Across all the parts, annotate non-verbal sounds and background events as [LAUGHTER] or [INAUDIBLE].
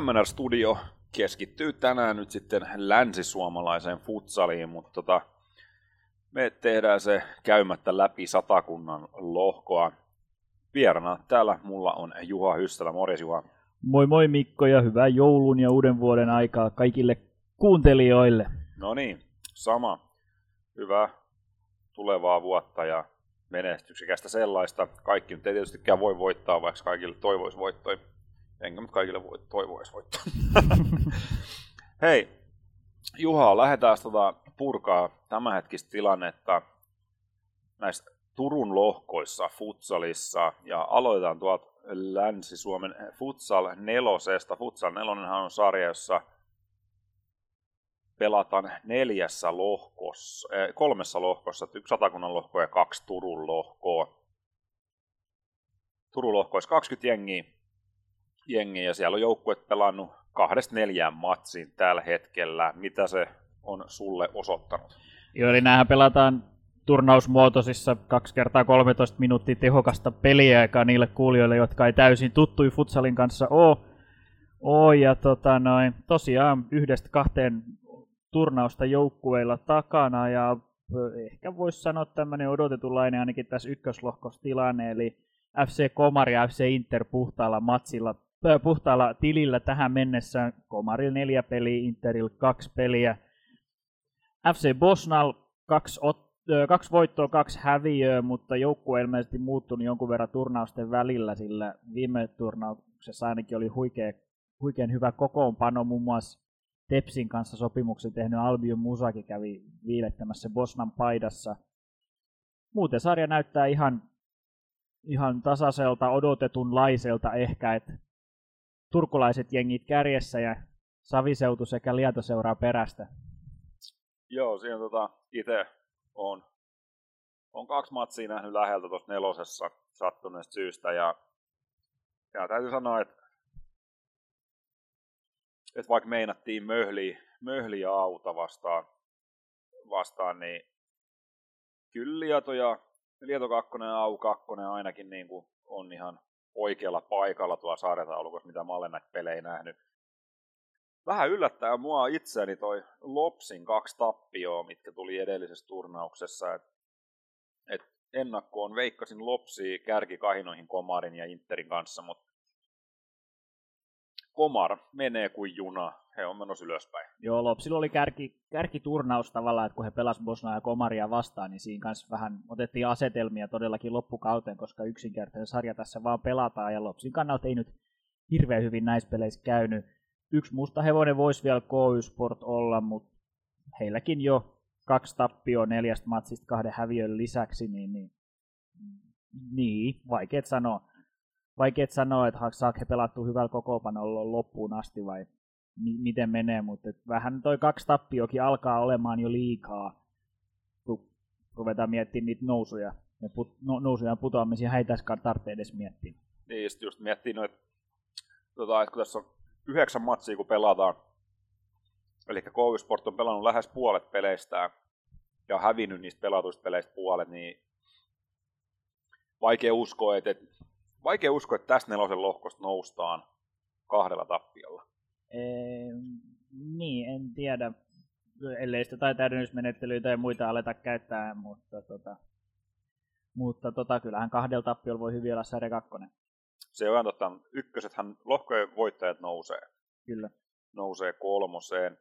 MNR Studio keskittyy tänään nyt sitten länsisuomalaiseen futsaliin, mutta tota, me tehdään se käymättä läpi satakunnan lohkoa. Vierana täällä mulla on Juha Hyssälä. Morjes Juha. Moi moi Mikko ja hyvää joulun ja uuden vuoden aikaa kaikille kuuntelijoille. No niin, sama. Hyvää tulevaa vuotta ja menestyksekästä sellaista. Kaikki nyt ei tietystikään voi voittaa, vaikka kaikille toivoisi voittoja. Enkä nyt kaikille voi, toivoisi voittaa. [LAUGHS] Hei, Juha, lähdetään tota purkaa tämänhetkistä tilannetta näissä Turun lohkoissa futsalissa ja aloitetaan tuolta Länsi-Suomen futsal nelosesta. Futsal nelonenhan on sarja, jossa pelataan neljässä lohkossa, äh, kolmessa lohkossa, yksi satakunnan lohko ja kaksi Turun lohkoa. Turun lohkoissa 20 jengiä, jengiä ja siellä on joukkueet pelannut kahdesta neljään matsiin tällä hetkellä. Mitä se on sulle osoittanut? Joo, eli näähän pelataan turnausmuotoisissa 2 kertaa 13 minuuttia tehokasta peliaikaa niille kuulijoille, jotka ei täysin tuttui futsalin kanssa ole. Oo, ja tota noin, tosiaan yhdestä kahteen turnausta joukkueilla takana ja ehkä voisi sanoa tämmöinen odotetunlainen ainakin tässä ykköslohkostilanne, eli FC Komari ja FC Inter puhtaalla matsilla, puhtaalla tilillä tähän mennessä. Komarilla neljä peliä, Interillä kaksi peliä. FC Bosnal kaksi, ot, kaksi voittoa, kaksi häviöä, mutta joukkue ilmeisesti muuttunut jonkun verran turnausten välillä, sillä viime turnauksessa ainakin oli huikea, huikean hyvä kokoonpano, muun muassa Tepsin kanssa sopimuksen tehnyt Albion Musaki kävi viilettämässä Bosnan paidassa. Muuten sarja näyttää ihan, ihan tasaiselta, odotetunlaiselta ehkä, että turkulaiset jengit kärjessä ja Saviseutu sekä Lieto seuraa perästä. Joo, siinä tota, itse on, on kaksi matsia nähnyt läheltä tuossa nelosessa sattuneesta syystä ja, ja täytyy sanoa, että että vaikka meinattiin möhli, möhli ja auta vastaan, vastaan niin kyllä Lieto ja Lieto 2 ja Au 2 ainakin niin kuin on ihan oikealla paikalla tuolla sarjataulukossa, mitä mä olen näitä pelejä nähnyt. Vähän yllättää mua itseäni toi Lopsin kaksi tappioa, mitkä tuli edellisessä turnauksessa. Et, et ennakkoon veikkasin Lopsi kärkikahinoihin Komarin ja Interin kanssa, mutta Komar menee kuin juna. He on menossa ylöspäin. Joo, Lopsilla oli kärki, kärkiturnaus tavallaan, että kun he pelasivat Bosnaa ja Komaria vastaan, niin siinä kanssa vähän otettiin asetelmia todellakin loppukauteen, koska yksinkertainen sarja tässä vaan pelataan, ja Lopsin kannalta ei nyt hirveän hyvin näissä peleissä käynyt. Yksi musta hevonen voisi vielä KY Sport olla, mutta heilläkin jo kaksi tappioa neljästä matsista kahden häviön lisäksi, niin, niin, niin vaikeet sanoa vaikea sanoa, että saako he pelattu hyvällä kokoopanolla loppuun asti vai mi- miten menee, mutta vähän toi kaksi tappiokin alkaa olemaan jo liikaa, kun ruvetaan miettimään niitä nousuja ja put- no, nousuja ja putoamisia, heitä tarvitse edes miettiä. Niin, just, just miettii noita, tota, että kun tässä on yhdeksän matsia, kun pelataan, eli KV Sport on pelannut lähes puolet peleistä ja hävinnyt niistä pelatuista peleistä puolet, niin vaikea uskoa, että, että Vaikea uskoa, että tästä nelosen lohkosta noustaan kahdella tappiolla. Ee, niin, en tiedä. Ellei sitä tai täydennysmenettelyitä tai muita aleta käyttää, mutta, tota, mutta tota, kyllähän kahdella tappiolla voi hyvin olla sarja kakkonen. Se on totta. Ykkösethän lohkojen voittajat nousee. Kyllä. Nousee kolmoseen.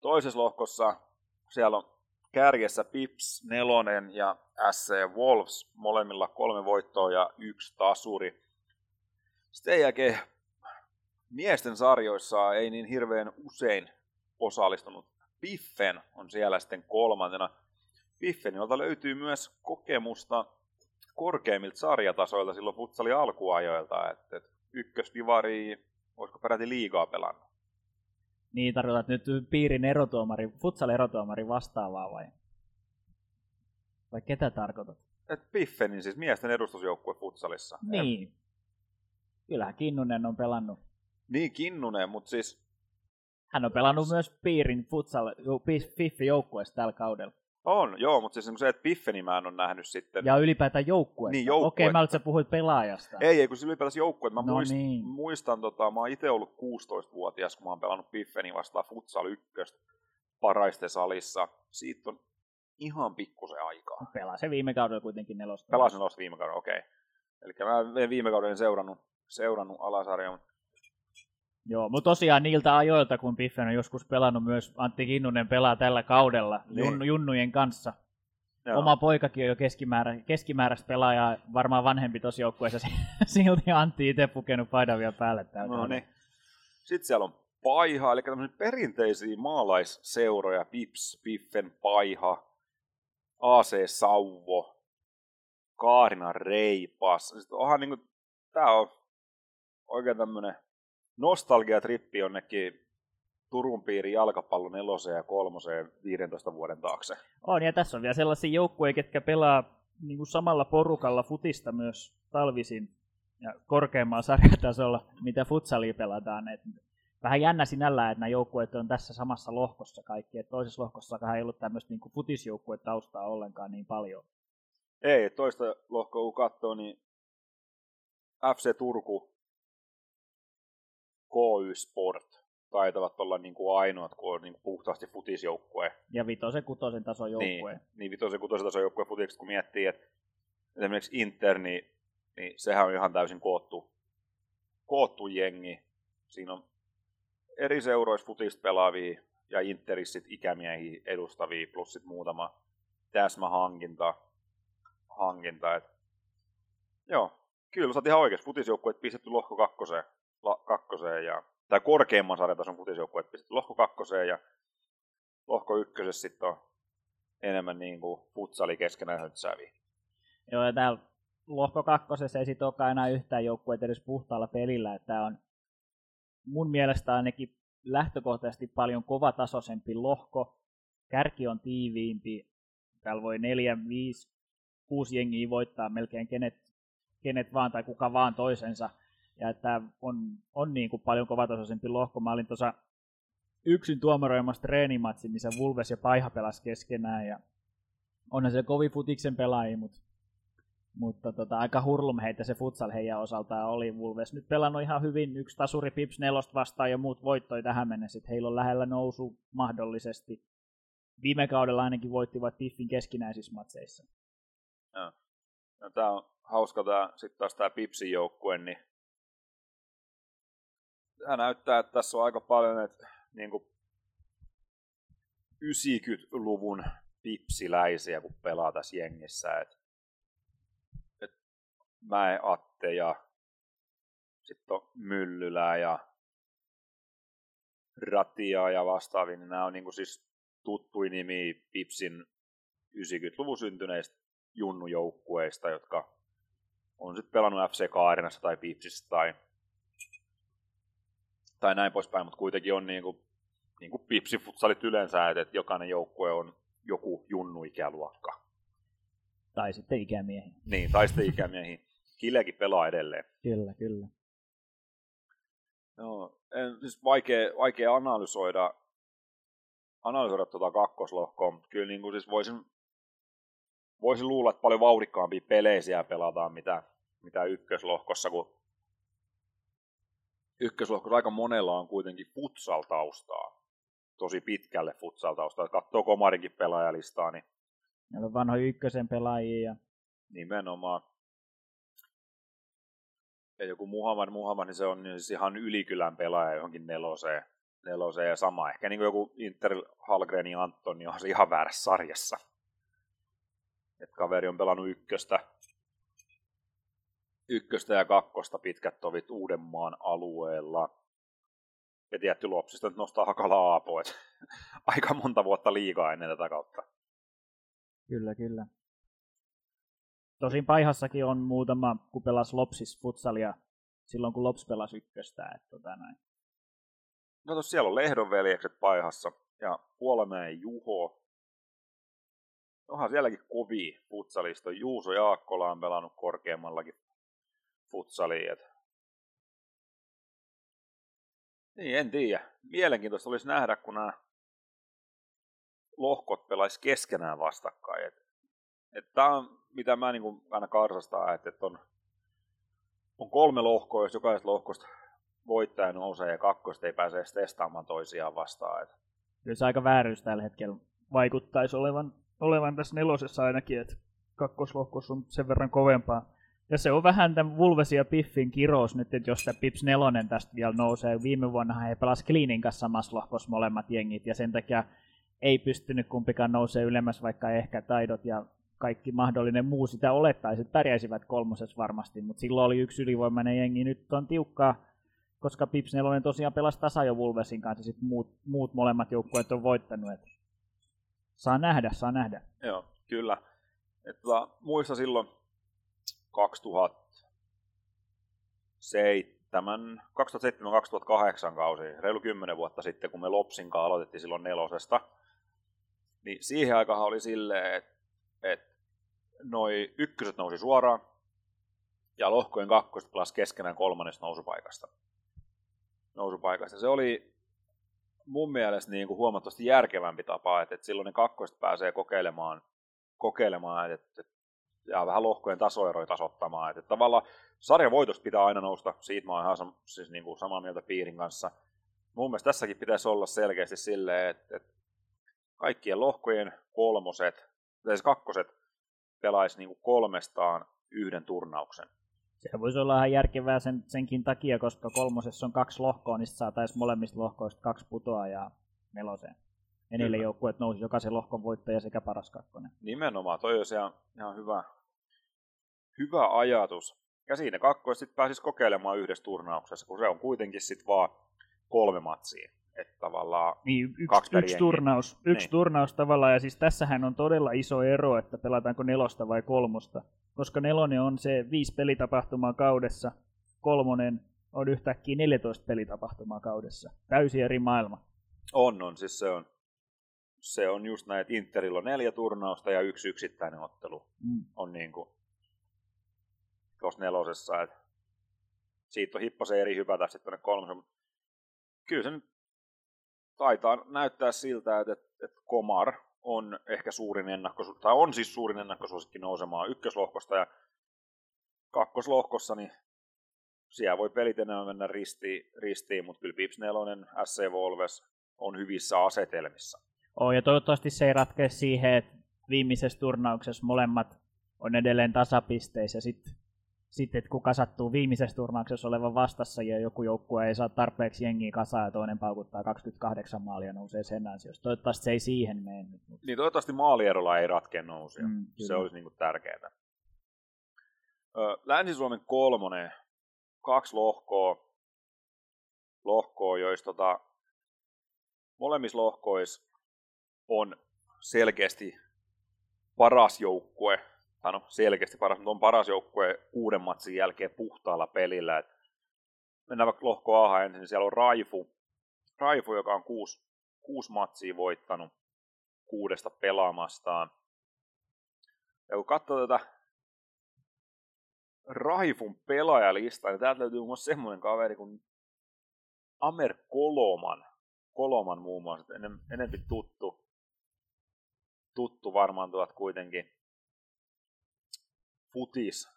Toisessa lohkossa siellä on kärjessä Pips nelonen ja SC Wolves, molemmilla kolme voittoa ja yksi tasuri. Sitten jälkeen miesten sarjoissa ei niin hirveän usein osallistunut. Piffen on siellä sitten kolmantena. Piffenilta löytyy myös kokemusta korkeimmilta sarjatasoilta silloin futsali alkuajoilta, että ykkösdivari, olisiko peräti liigaa pelannut. Niin, tarkoitat nyt piirin erotuomari, futsal erotuomari vastaavaa vai? Vai ketä tarkoitat? Et Piffenin siis miesten edustusjoukkue futsalissa. Niin. En... Kyllähän Kinnunen on pelannut. Niin, Kinnunen, mutta siis... Hän on pelannut myös piirin futsal, Fiffi joukkueessa tällä kaudella. On, joo, mutta siis niin se, että Piffeni mä en ole nähnyt sitten. Ja ylipäätään joukkuetta. Niin, joukkuetta. Okei, mä sä puhuit pelaajasta. Ei, ei, kun se ylipäätään joukkuetta. Mä No muist, niin. muistan, tota, mä oon itse ollut 16-vuotias, kun mä oon pelannut Piffeni vastaan Futsal 1 Paraisten salissa. Siitä on ihan pikkusen aikaa. Pelasin viime kaudella kuitenkin nelosta. Pelasin tuosta viime kauden, okei. Eli mä en viime kauden seurannut, seurannut alasarjaa, mutta Joo, mutta tosiaan niiltä ajoilta, kun Piffen on joskus pelannut myös, Antti Kinnunen pelaa tällä kaudella Niin. jun, junnujen kanssa. joo. Oma poikakin on jo keskimäärä, keskimääräistä pelaajaa, varmaan vanhempi tosi joukkueessa, [LAUGHS] silti Antti itse pukenut paidan vielä päälle. täältä. No niin. Sitten siellä on Paiha, eli tämmöisiä perinteisiä maalaisseuroja, Pips, Piffen, Paiha, AC Sauvo, Kaarina Reipas. Sitten onhan niinku, tää on oikein tämmönen nostalgiatrippi jonnekin Turun piirin jalkapallon neloseen ja kolmoseen 15 vuoden taakse. On, ja tässä on vielä sellaisia joukkueita, ketkä pelaa niin kuin samalla porukalla futista myös talvisin ja korkeammalla sarjatasolla, mitä futsalia pelataan. Et vähän jännä sinällään, että nämä joukkueet on tässä samassa lohkossa kaikki. Et toisessa lohkossa ei ollut tämmöistä niin futisjoukkuetaustaa ollenkaan niin paljon. Ei, toista lohkoa kun katsoo, niin FC Turku, KY Sport taitavat olla niin kuin ainoat, kun on niin kuin puhtaasti futisjoukkue. Ja vitosen, kutosen tason joukkue. Niin, niin vitosen kutosen tason joukkue futikset, kun miettii, että esimerkiksi Inter, niin, niin sehän on ihan täysin koottu, koottu jengi. Siinä on eri seuroissa futista pelaavia ja Interissä sit ikämiehiä edustavia, plus sit muutama täsmähankinta. Hankinta, et. Joo, kyllä sä oot ihan oikeassa. Futisjoukkueet pistetty lohko kakkoseen, kakkoseen ja, tai korkeimman sarjatason futisjoukkueet pistetty lohko kakkoseen ja lohko ykkösessä sitten on enemmän niin kuin futsali keskenään hötsääviä. Joo, ja täällä lohko kakkosessa ei sit olekaan enää yhtään joukkueita edes puhtaalla pelillä. Että on mun mielestä ainakin lähtökohtaisesti paljon kovatasoisempi lohko. Kärki on tiiviimpi. Täällä voi neljä, viisi, kuusi jengiä voittaa melkein kenet, kenet vaan tai kuka vaan toisensa. Ja että on, on niin kuin paljon kovatasoisempi lohko. Mä olin tuossa yksin tuomaroimassa treenimatsi, missä Vulves ja Paiha pelasi keskenään. Ja onhan se kovin futiksen pelaajia, mutta mutta tota, aika hurlum heitä se futsal heidän osaltaan oli. Vulves nyt pelannut ihan hyvin, yksi tasuri Pips nelosta vastaan ja muut voittoi tähän mennessä. että Heillä on lähellä nousu mahdollisesti. Viime kaudella ainakin voittivat Piffin keskinäisissä matseissa. No, tää on hauska tää, sit taas tää Pipsin joukkue, niin tää näyttää, että tässä on aika paljon, että niinku 90-luvun pipsiläisiä, kun pelaa tässä jengissä. Et, et Mäe Atte ja sitten on Myllylä ja Ratia ja vastaavia, niin nämä on niinku siis tuttui nimi Pipsin 90-luvun syntyneistä junnujoukkueista, jotka on sitten pelannut FC Kaarinassa tai Pipsissä tai, tai näin poispäin, mutta kuitenkin on niinku, niinku Pipsi-futsalit yleensä, että jokainen joukkue on joku junnu-ikäluokka. Tai sitten ikämiehiä. Niin, tai sitten ikämiehiä. Kilekin pelaa edelleen. Kyllä, kyllä. Joo, en, siis vaikea, vaikea analysoida, analysoida tuota kakkoslohkoa, mutta kyllä niin kuin siis voisin, voisin luulla, että paljon vauhdikkaampia pelejä siellä pelataan, mitä, mitä ykköslohkossa, kun ykköslohkossa aika monella on kuitenkin futsal-taustaa. Tosi pitkälle futsal-taustaa. Katsoo Komarinkin pelaajalistaa, niin Meillä on vanhoja ykkösen pelaajia ja nimenomaan. Ja joku Muhammad Muhammad, niin se on siis ihan ylikylän pelaaja johonkin neloseen, neloseen ja sama. Ehkä niin kuin joku Inter Hallgren ja Antoni on se ihan väärässä sarjassa. Et kaveri on pelannut ykköstä, ykköstä ja kakkosta pitkät tovit Uudenmaan alueella. Ja tietty Lopsista nyt nostaa Hakala Aapo, et [LAUGHS] aika monta vuotta liikaa ennen tätä kautta. Kyllä, kyllä. Tosin Paihassakin on muutama, kun pelas Lopsis futsalia silloin, kun Lops pelasi ykköstä. Että tota näin. No tos siellä on Lehdon veljekset paihassa ja Puolamäen Juho. Onhan sielläkin kovia futsalista. Juuso Jaakkola on pelannut korkeammallakin futsaliin. Et... Niin, en tiedä. Mielenkiintoista olisi nähdä, kun nämä lohkot pelaisi keskenään vastakkain. Et, et Tämä on, mitä mä niin aina karsastaa, että, että on, on kolme lohkoa, jos jokaisesta lohkosta voittaja nousee ja kakkosta ei pääse edes testaamaan toisiaan vastaan. Et. Kyllä se aika vääryys tällä hetkellä vaikuttaisi olevan, olevan tässä nelosessa ainakin, että kakkoslohkossa on sen verran kovempaa. Ja se on vähän tämän Vulvesin ja Piffin kirous nyt, että jos tämä Pips nelonen tästä vielä nousee. Viime vuonna he pelasivat Cleanin kanssa samassa lohkossa molemmat jengit, ja sen takia ei pystynyt kumpikaan nousee ylemmäs, vaikka ehkä taidot ja kaikki mahdollinen muu sitä olettaisi, että pärjäisivät kolmosessa varmasti, mutta silloin oli yksi ylivoimainen jengi, nyt on tiukkaa, koska Pips 4 tosiaan pelasi tasa jo Vulvesin kanssa, sitten muut, muut molemmat joukkueet on voittanut, että saa nähdä, saa nähdä. Joo, kyllä. Että tota, muista silloin 2007, 2007-2008 kausi, reilu 10 vuotta sitten, kun me Lopsin kanssa aloitettiin silloin nelosesta, niin siihen aikaan oli silleen, että, että noi ykköset nousi suoraan, ja lohkojen kakkoset pelasi keskenään kolmannesta nousupaikasta. nousupaikasta. Se oli mun mielestä niin kuin huomattavasti järkevämpi tapa, että, että silloin ne kakkoset pääsee kokeilemaan, kokeilemaan että, että ja vähän lohkojen tasoeroja tasoittamaan. Että tavallaan sarjan pitää aina nousta, siitä mä oon ihan sam- siis niin kuin samaa mieltä piirin kanssa. Mun mielestä tässäkin pitäisi olla selkeästi silleen, että, että kaikkien lohkojen kolmoset, tai siis kakkoset pelaisi niin kuin kolmestaan yhden turnauksen. Se voisi olla ihan järkevää sen, senkin takia, koska kolmosessa on kaksi lohkoa, niin saataisiin molemmista lohkoista kaksi putoa ja neloseen. Ja niille joukkueet nousi jokaisen lohkon voittaja sekä paras kakkonen. Nimenomaan, toi olisi ihan, ihan hyvä, hyvä ajatus. Ja siinä kakkoista sitten pääsisi kokeilemaan yhdessä turnauksessa, kun se on kuitenkin sitten vaan kolme matsia. Että tavallaan niin, yksi, kaksi yksi, turnaus, yksi niin. turnaus tavallaan, ja siis tässähän on todella iso ero, että pelataanko nelosta vai kolmosta. Koska nelonen on se viisi pelitapahtumaa kaudessa, kolmonen on yhtäkkiä 14 pelitapahtumaa kaudessa. Täysin eri maailma. On, on. Siis se on, se on just näin, että Interillä on neljä turnausta ja yksi yksittäinen ottelu mm. on niin kuin tuossa nelosessa. Että siitä on hippasen eri hypätä sitten tuonne kolmosen. Kyllä se nyt taitaa näyttää siltä, että, että Komar on ehkä suurin ennakkosuosikki, tai on siis suurin ennakkosuosikki nousemaan ykköslohkosta ja kakkoslohkossa, niin siellä voi pelit enää mennä ristiin, ristiin mutta kyllä Pips 4, SC Volves on hyvissä asetelmissa. Oh, ja toivottavasti se ei ratkea siihen, että viimeisessä turnauksessa molemmat on edelleen tasapisteissä sitten sit, että kuka sattuu viimeisessä turnauksessa olevan vastassa ja joku joukkue ei saa tarpeeksi jengiä kasaan ja toinen paukuttaa 28 maalia nousee sen ansiosta. Toivottavasti se ei siihen mene Niin toivottavasti maalierolla ei ratkea nousia. Mm, se olisi niin kuin tärkeää. Länsi-Suomen kolmonen, kaksi lohkoa, lohkoa joista tota, molemmissa lohkoissa on selkeästi paras joukkue, tai no selkeästi paras, mutta on paras joukkue kuuden matsin jälkeen puhtaalla pelillä. Et mennään vaikka lohko A ensin, siellä on Raifu, Raifu joka on kuusi, kuusi matsia voittanut kuudesta pelaamastaan. Ja kun katsoo tätä Raifun pelaajalista, niin täältä löytyy muun semmoinen kaveri kuin Amer Koloman. Koloman muun muassa, enem, enempi tuttu tuttu varmaan tuot kuitenkin futis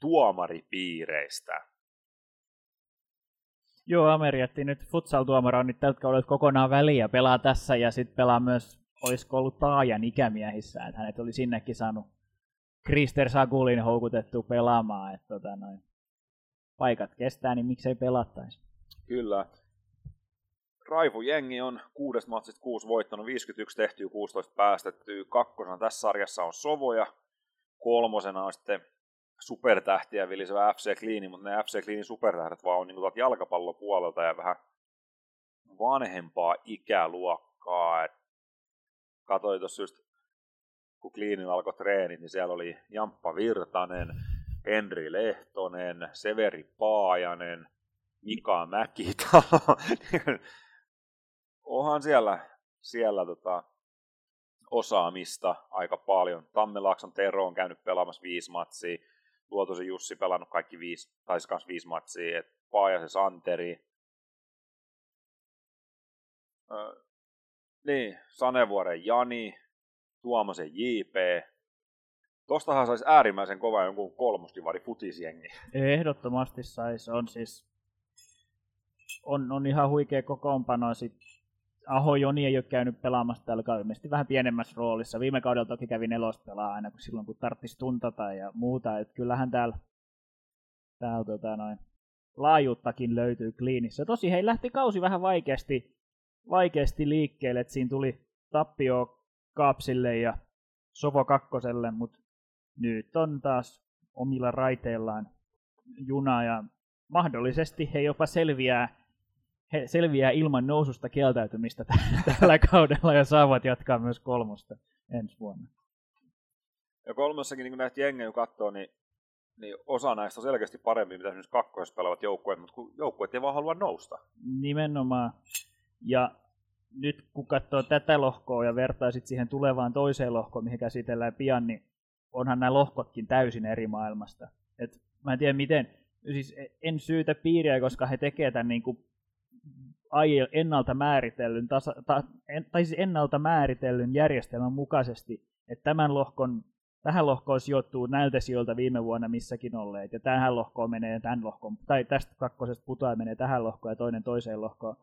tuomaripiireistä. Joo, Ameri jätti nyt futsal-tuomara on nyt tältä kaudelta kokonaan väliä, pelaa tässä ja sitten pelaa myös, olisiko ollut Taajan ikämiehissä, että hänet oli sinnekin saanut Krister Sagulin houkutettu pelaamaan, että tota noin, paikat kestää, niin miksei pelattaisi. Kyllä, Raifu jengi on kuudesta matsista kuusi voittanut, 51 tehtyä, 16 päästettyä. Kakkosena tässä sarjassa on Sovoja, kolmosena on sitten supertähtiä vilisevä FC Clean, mutta ne FC Cleanin supertähdet vaan on niin tuolta jalkapallopuolelta ja vähän vanhempaa ikäluokkaa. Et katsoin tuossa just, kun Cleanin alkoi treenit, niin siellä oli Jamppa Virtanen, Henri Lehtonen, Severi Paajanen, Mika Mäkitalo [LAUGHS] onhan siellä, siellä tota, osaamista aika paljon. Tammelaakson Tero on käynyt pelaamassa viisi matsia, Luotosen Jussi pelannut kaikki viisi, tai kanssa viisi matsia, et Paajasen Santeri. Niin, Sanevuoren Jani, Tuomasen JP. Tostahan saisi äärimmäisen kova jonkun kolmostivari futisjengi. Ehdottomasti saisi. On siis on, on ihan huikea kokoonpano. Sitten Aho Joni ei ole käynyt pelaamassa tällä kaudella, vähän pienemmässä roolissa. Viime kaudella toki kävi nelosta pelaa aina kun silloin, kun tarvitsisi tuntata ja muuta. Et kyllähän täällä, täällä tota noin, laajuuttakin löytyy kliinissä. Tosi hei lähti kausi vähän vaikeasti, vaikeasti liikkeelle, että siinä tuli tappio Kaapsille ja Sovo kakkoselle, mutta nyt on taas omilla raiteillaan juna ja mahdollisesti he jopa selviää he selviää ilman noususta kieltäytymistä [LAUGHS] tällä kaudella ja saavat jatkaa myös kolmosta ensi vuonna. Ja kolmossakin, niin kun näitä jengejä katsoo, niin, niin osa näistä on selkeästi parempi, mitä esimerkiksi kakkoisessa pelaavat joukkueet, mutta kun joukkueet ei vaan halua nousta. Nimenomaan. Ja nyt kun katsoo tätä lohkoa ja vertaisit siihen tulevaan toiseen lohkoon, mihin käsitellään pian, niin onhan nämä lohkotkin täysin eri maailmasta. Et mä en tiedä miten, siis en syytä piiriä, koska he tekevät tämän niin kuin ennalta määritellyn, tasa, ta, en, tai siis ennalta määritellyn järjestelmän mukaisesti, että tämän lohkon, tähän lohkoon sijoittuu näiltä sijoilta viime vuonna missäkin olleet, ja tähän lohkoon menee tämän lohkoon, tai tästä kakkosesta putoa menee tähän lohkoon ja toinen toiseen lohkoon.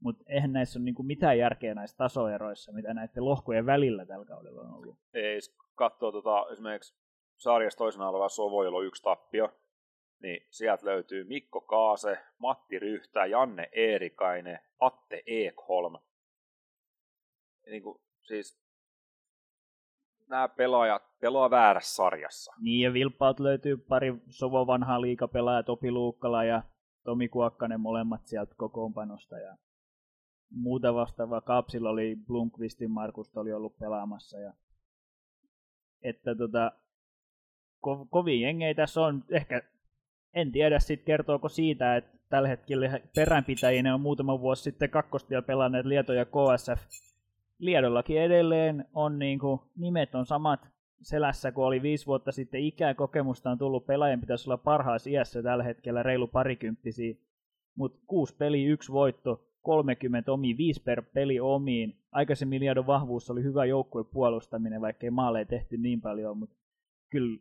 Mutta eihän näissä ole niinku mitään järkeä näissä tasoeroissa, mitä näiden lohkojen välillä tällä kaudella on ollut. Ei, katsoo tota, esimerkiksi sarjassa toisena oleva Sovo, jolla on yksi tappio, niin sieltä löytyy Mikko Kaase, Matti Ryhtää, Janne Eerikainen, Atte Ekholm. Niin kuin, siis nämä pelaajat pelaa väärässä sarjassa. Niin, ja Vilppaat löytyy pari Sovo vanhaa liikapelaajaa, Topi Luukkala ja Tomi Kuokkanen molemmat sieltä kokoonpanosta. Ja muuta vastaavaa. Kapsilla oli Blomqvistin Markus oli ollut pelaamassa. Ja... Että tota, ko- kovin jengei tässä on. Ehkä en tiedä sitten kertooko siitä, että tällä hetkellä peränpitäjinä on muutama vuosi sitten kakkostia pelanneet Lieto ja KSF. Liedollakin edelleen on niin kuin, nimet on samat selässä, kun oli viisi vuotta sitten ikää kokemusta on tullut, pelaajan pitäisi olla parhaassa iässä tällä hetkellä reilu parikymppisiä. Mutta kuusi peli, yksi voitto, 30 omiin, viisi per peli omiin. Aikaisemmin Liedon vahvuus oli hyvä joukkue puolustaminen, vaikkei maaleja tehty niin paljon, mutta kyllä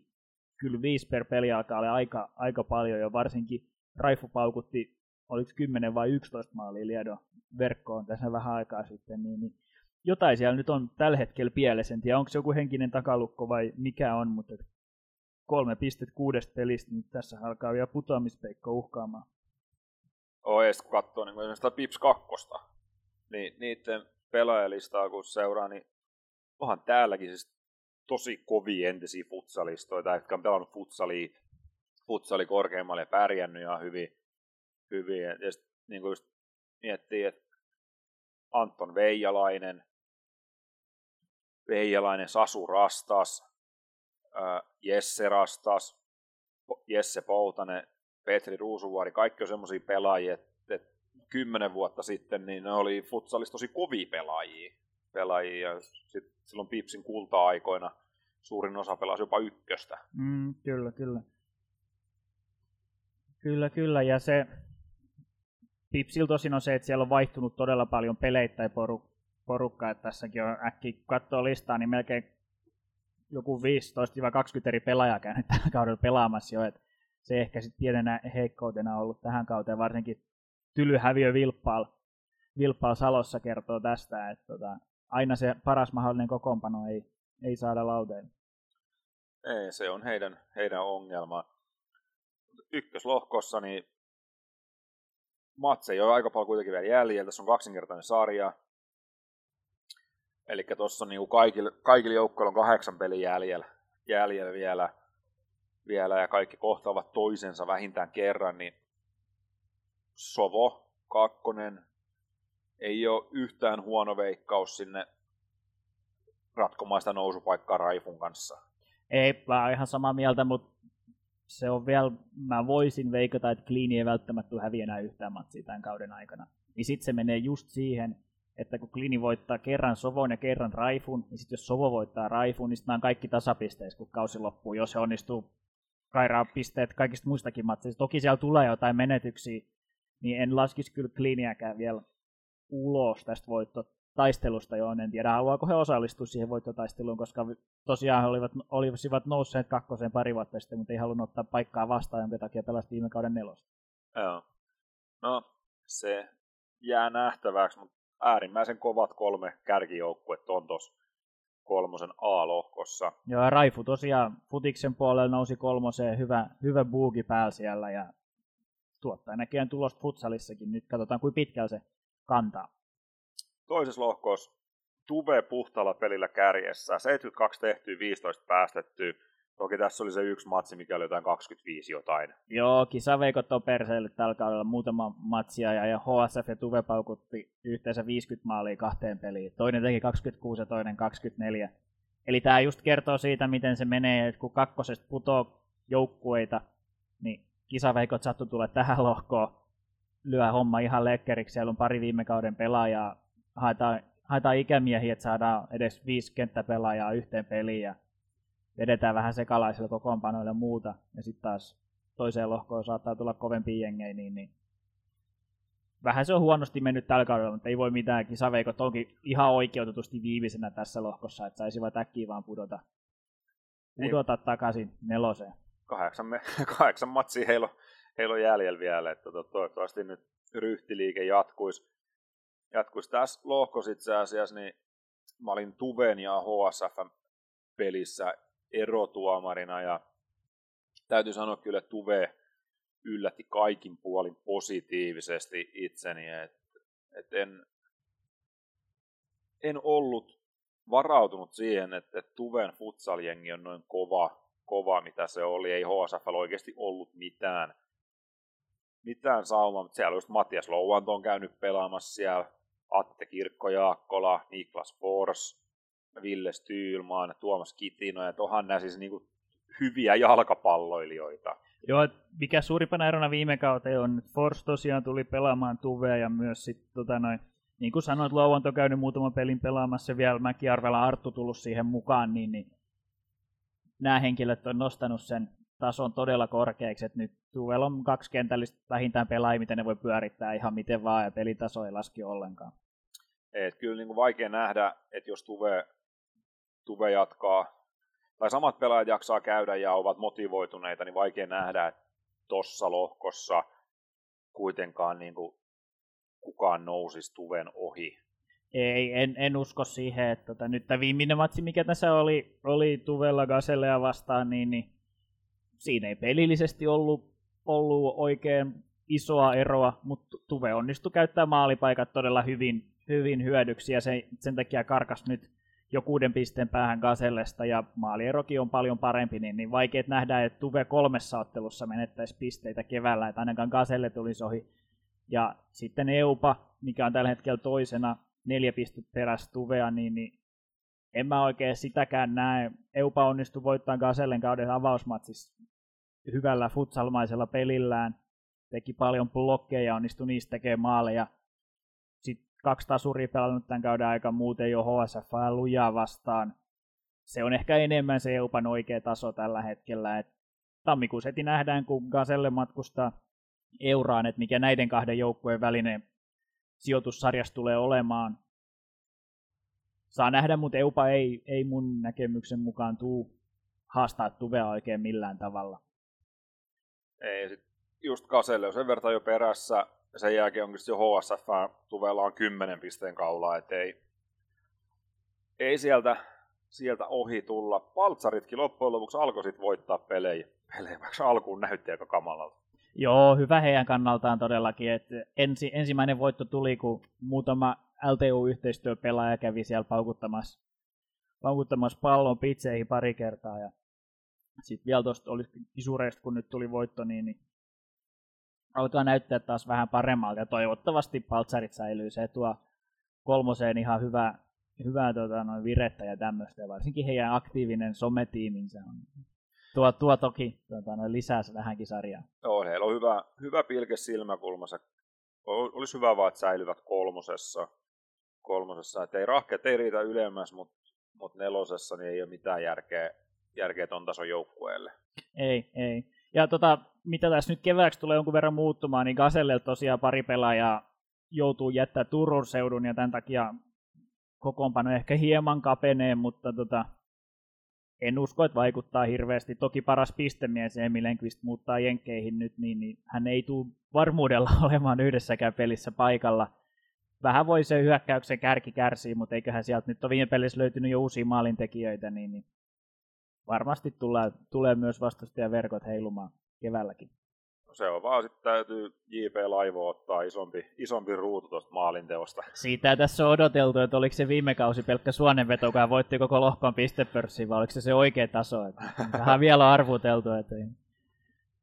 kyllä viisi per peli alkaa olla aika, aika paljon jo, varsinkin Raifu paukutti, oliko 10 vai 11 maalia Liedon verkkoon tässä vähän aikaa sitten, niin, niin jotain siellä nyt on tällä hetkellä pielessä, en tiedä onko se joku henkinen takalukko vai mikä on, mutta kolme pistet kuudesta pelistä, niin tässä alkaa vielä putoamispeikko uhkaamaan. Oes, kun katsoo niin esimerkiksi Pips 2, niin niiden pelaajalistaa kun seuraa, niin onhan täälläkin siis tosi kovia entisiä futsalistoita, jotka on pelannut futsalia, futsali korkeammalle ja pärjännyt ihan hyvin. hyvin. Ja sit, niin kuin just miettii, että Anton Veijalainen, Veijalainen, Sasu Rastas, Jesse Rastas, Jesse Poutanen, Petri Ruusuvuori, kaikki on semmoisia pelaajia, että kymmenen vuotta sitten niin ne oli futsalissa tosi kovia pelaajia pelaajia ja sit silloin Pipsin kulta-aikoina suurin osa pelasi jopa ykköstä. Mm, kyllä, kyllä. Kyllä, kyllä. Ja se Pipsil tosin on se, että siellä on vaihtunut todella paljon peleittäin poru, porukkaa, että tässäkin on äkki katsoo listaa, niin melkein joku 15-20 eri pelaajaa käynyt tällä kaudella pelaamassa jo, että se ehkä sitten pienenä heikkoutena ollut tähän kauteen, varsinkin Tyly häviö Vilppaal, Vilppaal Salossa kertoo tästä, että tota, aina se paras mahdollinen kokoonpano ei, ei saada lauteen. Ei, se on heidän, heidän ongelma. Ykköslohkossa niin matseja on aika paljon kuitenkin vielä jäljellä. Tässä on kaksinkertainen sarja. Eli tuossa on niin kaikille, kaikille joukkoilla on kahdeksan pelin jäljellä, jäljellä vielä, vielä ja kaikki kohtaavat toisensa vähintään kerran, niin Sovo, kakkonen, ei ole yhtään huono veikkaus sinne ratkomaan sitä nousupaikkaa Raifun kanssa. Ei, mä oon ihan samaa mieltä, mutta se on vielä, mä voisin veikata, että Kliini ei välttämättä häviä enää yhtään matsia tämän kauden aikana. Niin sitten se menee just siihen, että kun Kliini voittaa kerran Sovon ja kerran Raifun, niin sitten jos Sovo voittaa Raifun, niin sitten on kaikki tasapisteissä, kun kausi loppuu, jos se onnistuu kairaa pisteet kaikista muistakin matseista. Toki siellä tulee jotain menetyksiä, niin en laskisi kyllä Kliiniäkään vielä ulos tästä voitto, taistelusta jo. En tiedä, haluaako he osallistua siihen voittotaisteluun, koska tosiaan he olivat, olisivat nousseet kakkoseen pari vuotta sitten, mutta ei halunnut ottaa paikkaa vastaan, jonka takia pelasi viime kauden nelosta. Joo. No, se jää nähtäväksi, mutta äärimmäisen kovat kolme kärkijoukkuetta on tuossa kolmosen A-lohkossa. Joo, Raifu tosiaan futiksen puolella nousi kolmoseen, hyvä, hyvä buugi päällä siellä ja tuottaa näköjään tulosta futsalissakin. Nyt katsotaan, kuinka pitkällä se kantaa. Toisessa lohkossa Tuve puhtalla pelillä kärjessä, 72 tehty, 15 päästetty. Toki tässä oli se yksi matsi, mikä oli jotain 25 jotain. Joo, kisaveikot on perseille tällä kaudella muutama matsia ja, ja HSF ja Tuve paukutti yhteensä 50 maalia kahteen peliin. Toinen teki 26 ja toinen 24. Eli tämä just kertoo siitä, miten se menee, että kun kakkosesta putoo joukkueita, niin kisaveikot sattu tulla tähän lohkoon, lyö homma ihan lekkeriksi. Siellä on pari viime kauden pelaajaa, haetaan, haetaan ikämiehiä, että saadaan edes viisi kenttäpelaajaa yhteen peliin ja vedetään vähän sekalaisilla kokoonpanoilla ja muuta. Ja sitten taas toiseen lohkoon saattaa tulla kovempi jengejä, niin, niin vähän se on huonosti mennyt tällä kaudella, mutta ei voi mitään. Kisaveikot onkin ihan oikeutetusti viimeisenä tässä lohkossa, että saisivat äkkiä vaan pudota, pudota ei. takaisin neloseen. Kahdeksan, me, [LAUGHS] kahdeksan matsia heillä on, heillä on jäljellä vielä, että toivottavasti nyt ryhtiliike jatkuisi. jatkuisi. Tässä lohkossa itse asiassa, niin mä olin Tuven ja HSF pelissä erotuomarina ja täytyy sanoa kyllä, että Tuve yllätti kaikin puolin positiivisesti itseni, että et en, en ollut varautunut siihen, että Tuven futsaljengi on noin kova, kova, mitä se oli. Ei HSF oikeasti ollut mitään, mitään saumaa, mutta siellä just Matias Louanto on käynyt pelaamassa siellä, Atte Kirkko Jaakkola, Niklas Fors, Ville Styylmaan, Tuomas Kitino, ja tohan nämä siis niinku hyviä jalkapalloilijoita. Joo, mikä suurimpana erona viime kauteen on, että Force tosiaan tuli pelaamaan Tuvea ja myös sitten tota noin, niin kuin sanoit, Louanto on käynyt muutaman pelin pelaamassa vielä Mäki-Arvela Arttu tullut siihen mukaan, niin, niin nämä henkilöt on nostanut sen tason todella korkeaksi, että nyt Tuvella on kaksi kentällistä vähintään pelaajia, miten ne voi pyörittää ihan miten vaan, ja pelitaso ei laski ollenkaan. Et kyllä niin kuin vaikea nähdä, että jos Tuve, Tuve jatkaa, tai samat pelaajat jaksaa käydä ja ovat motivoituneita, niin vaikea nähdä, että tuossa lohkossa kuitenkaan niin kuin kukaan nousisi Tuven ohi. Ei, en, en usko siihen, että tota, nyt tämä viimeinen matsi, mikä tässä oli, oli Tuvella Gasellea vastaan, niin, niin siinä ei pelillisesti ollut, ollut oikein isoa eroa, mutta Tuve onnistui käyttämään maalipaikat todella hyvin, hyvin hyödyksi ja se, sen takia karkas nyt jo kuuden pisteen päähän Gasellesta ja maalierokin on paljon parempi, niin, niin vaikea nähdä, että Tuve kolmessa ottelussa menettäisi pisteitä keväällä, että ainakaan Gaselle tulisi ohi. Ja sitten Eupa, mikä on tällä hetkellä toisena neljä pistettä perässä Tuvea, niin, niin en mä oikein sitäkään näe. Eupa onnistui voittamaan Gasellen kauden avausmatsissa hyvällä futsalmaisella pelillään, teki paljon blokkeja, onnistui niistä tekemään maaleja kaksi tasuria pelannut tämän kauden aika muuten jo HSF ja lujaa vastaan. Se on ehkä enemmän se Eupan oikea taso tällä hetkellä. Et tammikuussa heti nähdään, kun Gazelle matkustaa Euraan, että mikä näiden kahden joukkueen välinen sijoitussarjas tulee olemaan. Saa nähdä, mutta Eupa ei, ei mun näkemyksen mukaan tuu haastaa Tuvea oikein millään tavalla. Ei, sit just Kaselle on sen verran jo perässä, ja sen jälkeen onkin jo HSF tuvella on 10 pisteen kaulaa, että ei, ei sieltä, sieltä ohi tulla. Paltsaritkin loppujen lopuksi alkoi sitten voittaa pelejä, pelejä, vaikka alkuun näytti aika kamalalta. Joo, hyvä heidän kannaltaan todellakin. että ensi, ensimmäinen voitto tuli, kun muutama LTU-yhteistyöpelaaja kävi siellä paukuttamassa, paukuttamassa pallon pitseihin pari kertaa. Ja sitten vielä tuosta oli kisureista, kun nyt tuli voitto, niin, niin alkaa näyttää taas vähän paremmalta ja toivottavasti paltsarit säilyy. Se tuo kolmoseen ihan hyvää, hyvää tota, noin virettä ja tämmöistä. Ja varsinkin heidän aktiivinen sometiiminsä on. Tuo, tuo toki tota, noin lisää vähänkin sarjaa. Joo, heillä on hyvä, hyvä pilke silmäkulmassa. Olisi hyvä vaan, että säilyvät kolmosessa. kolmosessa. Että ei rahkeet ei riitä ylemmäs, mutta mut nelosessa niin ei ole mitään järkeä, järkeä ton tason joukkueelle. Ei, ei. Ja tota, mitä tässä nyt kevääksi tulee jonkun verran muuttumaan, niin Gaselle tosiaan pari pelaajaa joutuu jättää Turun seudun ja tämän takia kokoonpano ehkä hieman kapenee, mutta tota, en usko, että vaikuttaa hirveästi. Toki paras pistemies Emil Enqvist muuttaa Jenkkeihin nyt, niin, niin hän ei tule varmuudella [LAUGHS] olemaan yhdessäkään pelissä paikalla. Vähän voi se hyökkäyksen kärki kärsiä, mutta eiköhän sieltä nyt ole viime pelissä löytynyt jo uusia maalintekijöitä, niin, niin varmasti tulee, tulee myös vastustajaverkot heilumaan keväälläkin. No se on vaan, sitten täytyy JP Laivo ottaa isompi, isompi ruutu tuosta maalinteosta. Siitä tässä on odoteltu, että oliko se viime kausi pelkkä suonenveto, joka voitti koko lohkon pistepörssiin, vai oliko se se oikea taso. Että vähän vielä on arvuteltu, että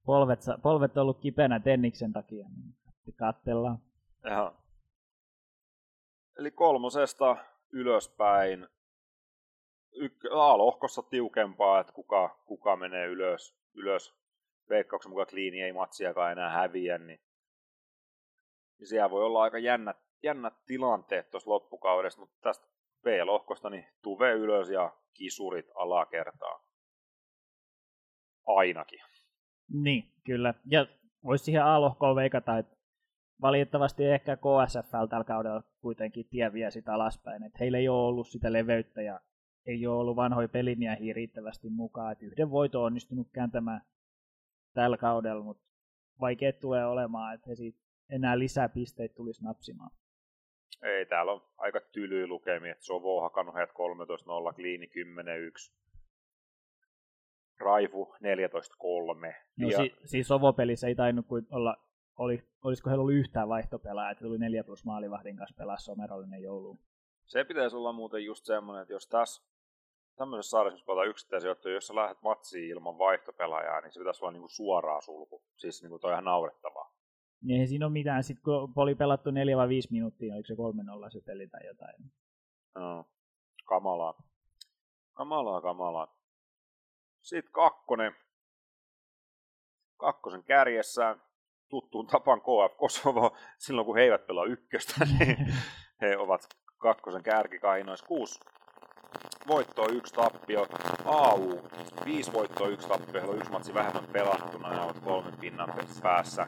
polvet, polvet on ollut kipeänä Tenniksen takia, niin katsellaan. Jaha. Eli kolmosesta ylöspäin. A-lohkossa tiukempaa, että kuka, kuka menee ylös, ylös veikkauksen mukaan Kliini ei matsiakaan enää häviä, niin, niin siellä voi olla aika jännät, jännät tilanteet tuossa loppukaudessa, mutta tästä B-lohkosta niin tuve ylös ja kisurit alakertaa. Ainakin. Niin, kyllä. Ja voisi siihen A-lohkoon veikata, että valitettavasti ehkä KSFL tällä kaudella kuitenkin tie vie sitä alaspäin. Että heillä ei ole ollut sitä leveyttä ja ei ole ollut vanhoja pelimiehiä riittävästi mukaan. Että yhden voito on onnistunut kääntämään tällä kaudella, mutta vaikea tulee olemaan, että he siitä enää lisää pisteitä tulisi napsimaan. Ei, täällä on aika tylyä lukemia, Sovo on hakannut heidät 13-0, Kliini 10-1, Raifu 14-3. No ja... si- siis Sovo-pelissä ei tainnut kuin olla, oli, olisiko heillä ollut yhtään vaihtopelaa, että tuli 4 plus maalivahdin kanssa pelaa Somerollinen jouluun. Se pitäisi olla muuten just semmoinen, että jos tässä tämmöisessä sarjassa, missä pelataan yksittäisiä jos sä lähdet matsiin ilman vaihtopelaajaa, niin se pitäisi olla niinku suoraa sulku. Siis niinku toi ihan naurettavaa. Niin ei siinä ole mitään. Sitten kun oli pelattu 4 vai 5 minuuttia, oliko se 3-0 se peli tai jotain. No, kamalaa. Kamalaa, kamalaa. Sitten kakkonen. Kakkosen kärjessä tuttuun tapaan KF Kosovo, silloin kun he eivät pelaa ykköstä, [LAUGHS] niin he ovat kakkosen kärkikainoissa. Kuusi voittoa, yksi tappio. AU, viisi voittoa, yksi tappio. Heillä on yksi matsi vähemmän pelattuna ja ovat kolmen pinnan päässä.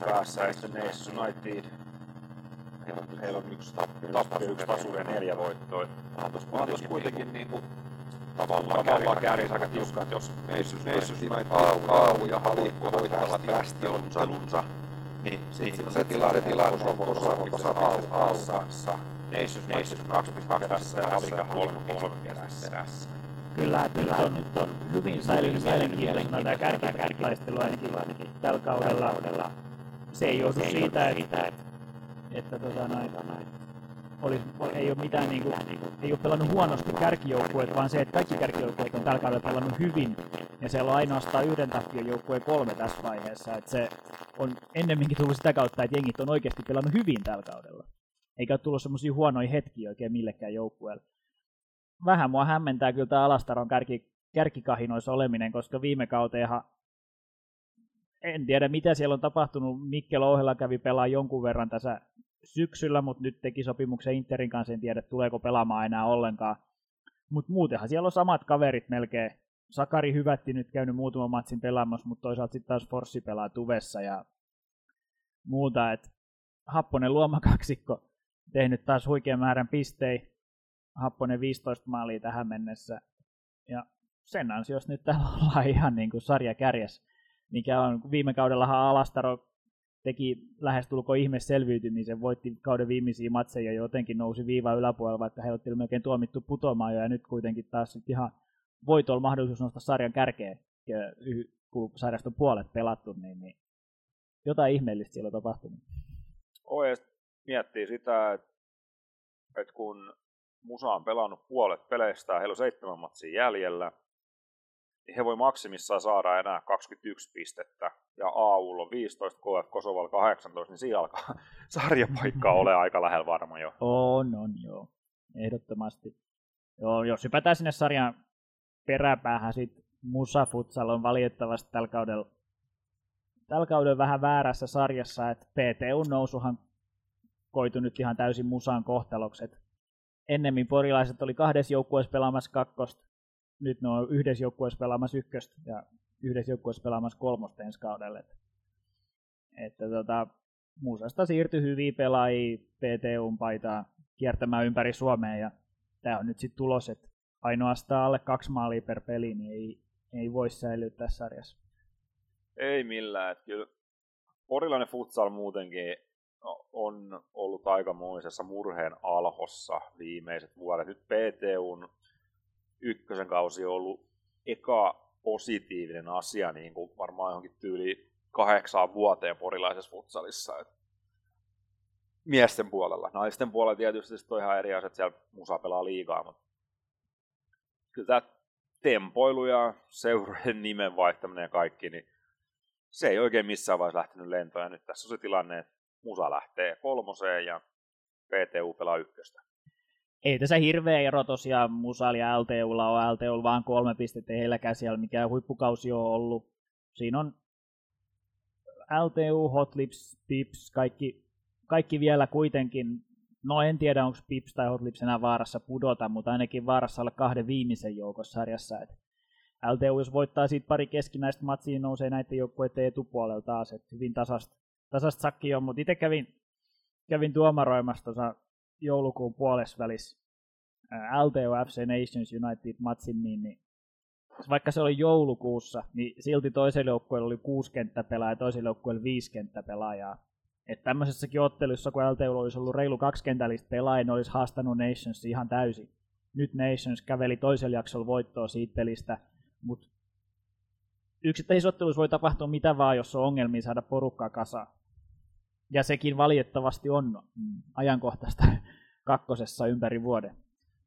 Päässä ja sitten Nations United. Heillä on yksi tappio, yksi tasu ja neljä voittoa. Tuossa kuitenkin niin kuin tavallaan, tavallaan kärjys aika tiukka, että jos Nations United, AU ja Halikko voittavat päästiontelunsa, niin sitten se tilanne, tilanne koko Aassa Nations, Nations 2.2 tässä ja Afrika 3.3 perässä. Kyllä, kyllä on, nyt on hyvin säilynyt mielenkiintoisena tämä kärkitaistelu ainakin, ainakin tällä kaudella. Se ei johdu siitä, että, että, että tota, noin, oli, ei ole mitään niinku, ei ole pelannut huonosti kärkijoukkueet, vaan se, että kaikki kärkijoukkueet on tällä kaudella pelannut hyvin, ja siellä on ainoastaan yhden tappion joukkueen kolme tässä vaiheessa, että se on ennemminkin tullut sitä kautta, että jengit on oikeasti pelannut hyvin tällä kaudella eikä ole tullut semmoisia huonoja hetkiä oikein millekään joukkueelle. Vähän mua hämmentää kyllä tämä Alastaron kärki, kärkikahinoissa oleminen, koska viime kauteenhan en tiedä mitä siellä on tapahtunut. Mikkel Ohella kävi pelaa jonkun verran tässä syksyllä, mutta nyt teki sopimuksen Interin kanssa, en tiedä tuleeko pelaamaan enää ollenkaan. Mutta muutenhan siellä on samat kaverit melkein. Sakari Hyvätti nyt käynyt muutaman matsin pelaamassa, mutta toisaalta sitten taas Forssi pelaa Tuvessa ja muuta. Et Happonen luoma kaksikko tehnyt taas huikean määrän pistei. Happonen 15 maalia tähän mennessä. Ja sen ansiosta nyt täällä ollaan ihan niin kuin sarjakärjessä, mikä on viime kaudellahan Alastaro teki lähestulko ihme selviytymisen, voitti kauden viimeisiä matseja ja jotenkin nousi viiva yläpuolella, vaikka he ottivat melkein tuomittu putoamaan ja nyt kuitenkin taas sit ihan voitolla mahdollisuus nostaa sarjan kärkeen, kun sarjasta on puolet pelattu, niin, niin jotain ihmeellistä siellä on tapahtunut. Oi, miettii sitä, että, että kun Musa on pelannut puolet peleistä, heillä on seitsemän matsia jäljellä, he voi maksimissaan saada enää 21 pistettä, ja AUlla on 15, KF Kosoval 18, niin siinä alkaa [LAUGHS] sarjapaikka ole aika lähellä varma jo. On, on, joo. Ehdottomasti. Joo, jos hypätään sinne sarjan peräpäähän, sit Musa Futsal on valitettavasti tällä kaudella, tällä kaudella vähän väärässä sarjassa, että PTU nousuhan koitu nyt ihan täysin musaan kohtalokset. Ennemmin porilaiset oli kahdessa joukkueessa pelaamassa kakkosta, nyt ne on yhdessä joukkueessa pelaamassa ykköstä ja yhdessä joukkueessa pelaamassa kolmosta ensi kaudelle. Että, että tota, Musasta siirtyi hyviä pelaajia PTUn paitaa kiertämään ympäri Suomea ja tämä on nyt sitten tulos, että ainoastaan alle kaksi maalia per peli, niin ei, ei voi säilyä tässä sarjassa. Ei millään, että kyllä porilainen futsal muutenkin on ollut aikamoisessa murheen alhossa viimeiset vuodet. Nyt PTUn ykkösen kausi on ollut eka positiivinen asia niin kuin varmaan johonkin tyyli kahdeksaan vuoteen porilaisessa futsalissa. Et miesten puolella. Naisten puolella tietysti on ihan eri asia, että siellä musa pelaa liikaa, mutta kyllä tämä tempoilu ja seurojen nimen vaihtaminen ja kaikki, niin se ei oikein missään vaiheessa lähtenyt lentoon. Ja nyt tässä on se tilanne, että musa lähtee kolmoseen ja PTU pelaa ykköstä. Ei tässä hirveä ero tosiaan Musal ja LTUlla on. LTU vaan kolme pistettä, heilläkään siellä mikä huippukausi on ollut. Siinä on LTU, Hotlips, Pips, kaikki, kaikki vielä kuitenkin. No en tiedä, onko Pips tai Hotlips enää vaarassa pudota, mutta ainakin vaarassa olla kahden viimeisen joukossa sarjassa. Et LTU, jos voittaa siitä pari keskinäistä matsia, nousee näiden joukkueiden etupuolella taas. Et hyvin tasasta, tasasta sakki on, mutta itse kävin, kävin tuomaroimassa joulukuun puolessa välissä LTO FC Nations United matsin, niin, niin vaikka se oli joulukuussa, niin silti toiselle joukkueelle oli kuusi kenttäpelaajaa ja toiselle joukkueelle viisi kenttäpelaajaa. Että tämmöisessäkin ottelussa, kun LTO olisi ollut reilu kaksikentällistä pelaajaa, ne olisi haastanut Nations ihan täysin. Nyt Nations käveli toisella jaksolla voittoa siitä pelistä, mutta yksittäisissä otteluissa voi tapahtua mitä vaan, jos on ongelmia saada porukkaa kasaan. Ja sekin valitettavasti on ajankohtaista [LAUGHS] kakkosessa ympäri vuoden.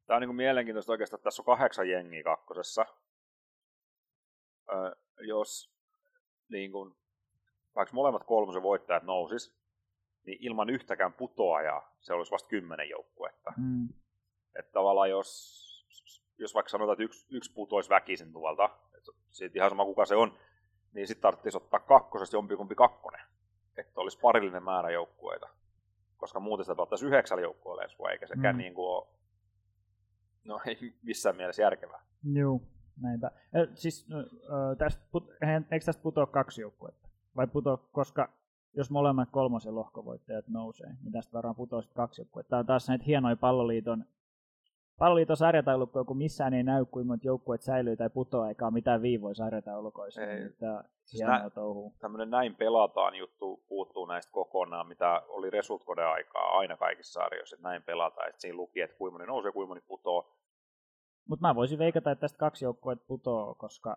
Tämä on niin kuin mielenkiintoista oikeastaan, että tässä on kahdeksan jengiä kakkosessa. Öö, jos niin kuin, vaikka molemmat kolmosen voittajat nousis, niin ilman yhtäkään putoajaa se olisi vasta kymmenen joukkuetta. Mm. Että tavallaan jos, jos vaikka sanotaan, että yksi, yksi putoisi väkisin tuolta, siitä ihan sama kuka se on, niin sitten tarvitsisi ottaa kakkosesta jompikumpi kakkonen. Että olisi parillinen määrä joukkueita. Koska muuten sitä pelattaisiin yhdeksällä joukkueella ensi eikä sekään mm. niin kuin ole no ei missään mielessä järkevää. Joo, näinpä. Ja, siis, tästä, eikö tästä putoa kaksi joukkuetta? Vai putoa, koska jos molemmat kolmosen lohkovoittajat nousee, niin tästä varmaan putoaa kaksi joukkuetta. Tämä on taas näitä hienoja palloliiton Palloliiton sarjataulukkoja, kun missään ei näy, kuinka monta joukkueet säilyy tai putoaa, eikä ole mitään viivoja sarjataulukoissa. Ei. Niin tämä siis nä- Tämmöinen näin pelataan juttu puuttuu näistä kokonaan, mitä oli Result aikaa aina kaikissa sarjoissa, että näin pelataan, että siinä luki, että kuinka moni nousee, kuinka moni putoo. Mutta mä voisin veikata, että tästä kaksi joukkuetta putoo, koska,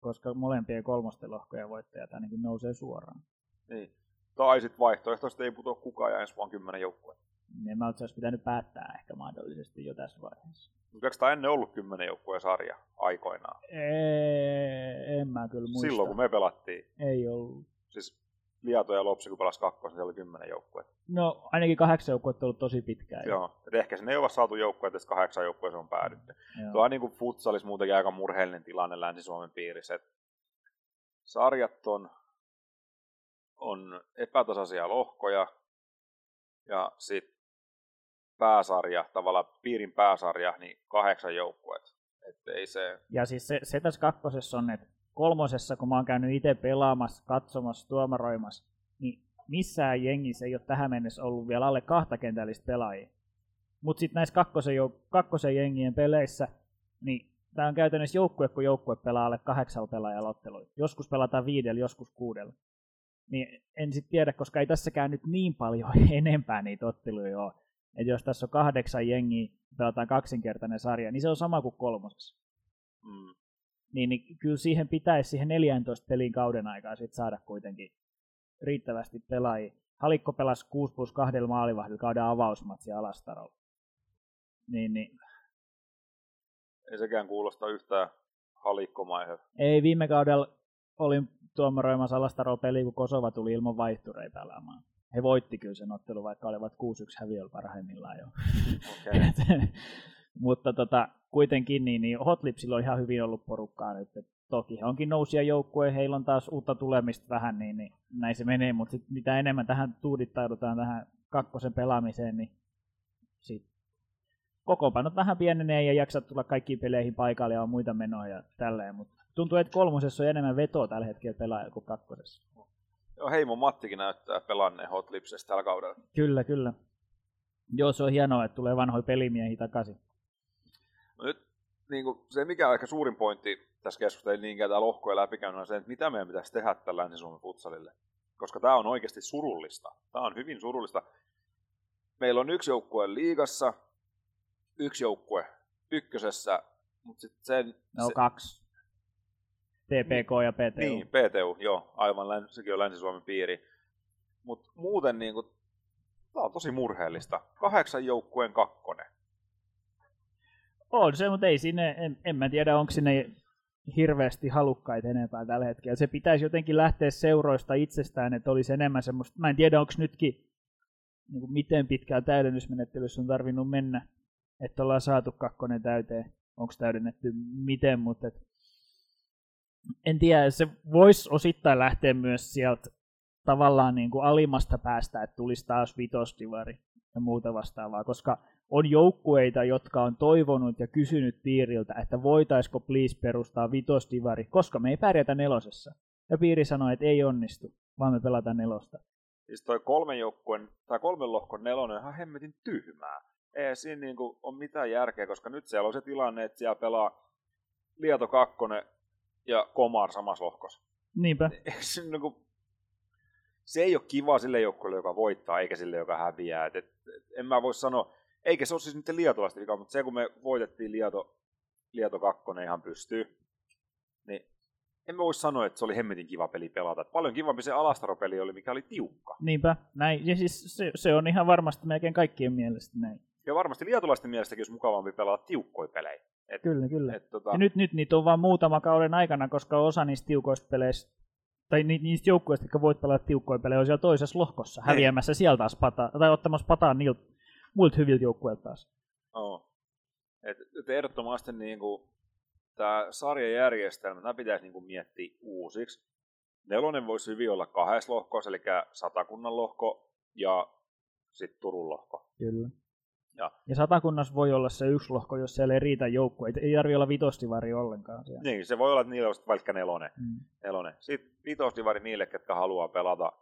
koska molempien kolmosten lohkojen voittajat ainakin nousee suoraan. Niin. Tai sitten vaihtoehtoisesti ei putoa kukaan ja ensi vaan kymmenen joukkuetta. Niin mä olisi pitänyt päättää ehkä mahdollisesti jo tässä vaiheessa. Mutta eikö tämä ennen ollut kymmenen joukkueen sarja aikoinaan? Ei, en mä kyllä muista. Silloin kun me pelattiin. Ei ollut. Siis Liato ja Lopsi kun pelasi kakkosen, se oli kymmenen joukkuetta. No ainakin kahdeksan joukkuetta on ollut tosi pitkään. Joo, et ehkä sinne ei ole saatu joukkueet, että kahdeksan joukkueeseen on päädytty. Mm, Tuo on niin kuin futsalis muutenkin aika murheellinen tilanne Länsi-Suomen piirissä. Et sarjat on, on epätasaisia lohkoja, ja sitten pääsarja, tavallaan piirin pääsarja, niin kahdeksan joukkueet. Että ei se... Ja siis se, se tässä kakkosessa on, että kolmosessa, kun mä oon käynyt itse pelaamassa, katsomassa, tuomaroimassa, niin missään jengissä ei ole tähän mennessä ollut vielä alle kahta kentällistä pelaajia. Mutta sitten näissä kakkosen, jou- kakkosen jengien peleissä, niin tämä on käytännössä joukkue, kun joukkue pelaa alle kahdeksalla pelaajalla otteluita. Joskus pelataan viidellä, joskus kuudella. Niin en sitten tiedä, koska ei tässäkään nyt niin paljon [LAUGHS] enempää niitä otteluja ole että jos tässä on kahdeksan jengiä, pelataan kaksinkertainen sarja, niin se on sama kuin kolmosessa. Mm. Niin, niin kyllä siihen pitäisi siihen 14 pelin kauden aikaa sit saada kuitenkin riittävästi pelaajia. Halikko pelasi 6 plus 2 maalivahdilla kauden avausmatsi Alastarolla. Niin, niin. Ei sekään kuulosta yhtään halikkomaiselta. Ei, viime kaudella olin tuomaroimassa Alastarolla peli, kun Kosova tuli ilman vaihtureita pelaamaan he voitti kyllä sen ottelun, vaikka olivat 6-1 häviöllä parhaimmillaan jo. Okay. [LAUGHS] Mutta tota, kuitenkin niin, niin Hotlipsilla on ihan hyvin ollut porukkaa nyt. Et toki he onkin nousia joukkue, heillä on taas uutta tulemista vähän, niin, niin näin se menee, mutta sit mitä enemmän tähän tuudittaudutaan tähän kakkosen pelaamiseen, niin sit kokoonpanot vähän pienenee ja jaksat tulla kaikkiin peleihin paikalle ja on muita menoja ja tälleen, mutta tuntuu, että kolmosessa on enemmän vetoa tällä hetkellä pelaaja kuin kakkosessa. Joo, Heimo Mattikin näyttää pelanneen Hot Lipsessä tällä kaudella. Kyllä, kyllä. Joo, se on hienoa, että tulee vanhoja pelimiehiä takaisin. No nyt niin kuin, se, mikä on ehkä suurin pointti tässä keskustelussa, ei niinkään tämä lohkoja läpikäynnin, on se, että mitä meidän pitäisi tehdä tällä Länsi-Suomen futsalille. Koska tämä on oikeasti surullista. Tämä on hyvin surullista. Meillä on yksi joukkue liigassa, yksi joukkue ykkösessä, mutta sitten sen... No se, kaksi. TPK ja PTU. Niin, PTU, joo, aivan, sekin on Länsi-Suomen piiri. Mutta muuten niin kuin, tämä on tosi murheellista. Kahdeksan joukkueen kakkonen. On se, mutta ei sinne, en, en mä tiedä, onko sinne hirveästi halukkaita enempää tällä hetkellä. Se pitäisi jotenkin lähteä seuroista itsestään, että olisi enemmän semmoista, mä en tiedä, onko nytkin, niin kuin miten pitkään täydennysmenettelyssä on tarvinnut mennä, että ollaan saatu kakkonen täyteen, onko täydennetty miten, mutta et, en tiedä, se voisi osittain lähteä myös sieltä tavallaan niin kuin alimmasta päästä, että tulisi taas vitosdivari ja muuta vastaavaa, koska on joukkueita, jotka on toivonut ja kysynyt piiriltä, että voitaisiko please perustaa vitosdivari, koska me ei pärjätä nelosessa. Ja piiri sanoi, että ei onnistu, vaan me pelataan nelosta. Siis toi kolmen joukkueen, tai kolmen lohkon nelonen on ihan hemmetin tyhmää. Ei siinä niinku ole mitään järkeä, koska nyt siellä on se tilanne, että siellä pelaa Lieto kakkonen ja Komar samassa lohkossa. Niinpä. [LAUGHS] Se, niinku, se ei ole kiva sille joukkueelle, joka voittaa, eikä sille, joka häviää. Et, et, et, en mä voi sanoa, eikä se ole siis nyt lietolaisten vika, mutta se kun me voitettiin Lieto, Lieto 2 ihan pystyy, niin en mä voi sanoa, että se oli hemmetin kiva peli pelata. Et paljon kivampi se Alastaro-peli oli, mikä oli tiukka. Niinpä, näin. Ja siis se, se on ihan varmasti melkein kaikkien mielestä näin. Ja varmasti lietolaisten mielestäkin olisi mukavampi pelata tiukkoja pelejä. Et, Kyllä, kyllä. et, tota, Ja nyt, nyt niitä on vain muutama kauden aikana, koska osa niistä tiukoista peleistä, tai ni, niistä joukkueista, jotka voit pelata tiukkoja pelejä, on siellä toisessa lohkossa, Niin. häviämässä sieltä taas pata, tai ottamassa pataan niiltä muilta hyviltä joukkueilta taas. Oo. Et, et ehdottomasti niin kuin, tämä sarjajärjestelmä, tämä pitäisi niin kuin miettiä uusiksi. Nelonen voisi hyvin olla kahdessa lohkossa, eli satakunnan lohko ja sitten Turun lohko. Kyllä. Ja. ja satakunnassa voi olla se yksi lohko, jos siellä ei riitä joukkueita. Ei tarvitse olla vitostivari ollenkaan siellä. Niin, se voi olla, että niillä olisi vaikka nelonen. Mm. nelonen. Sitten vitosdivari niille, ketkä haluaa pelata,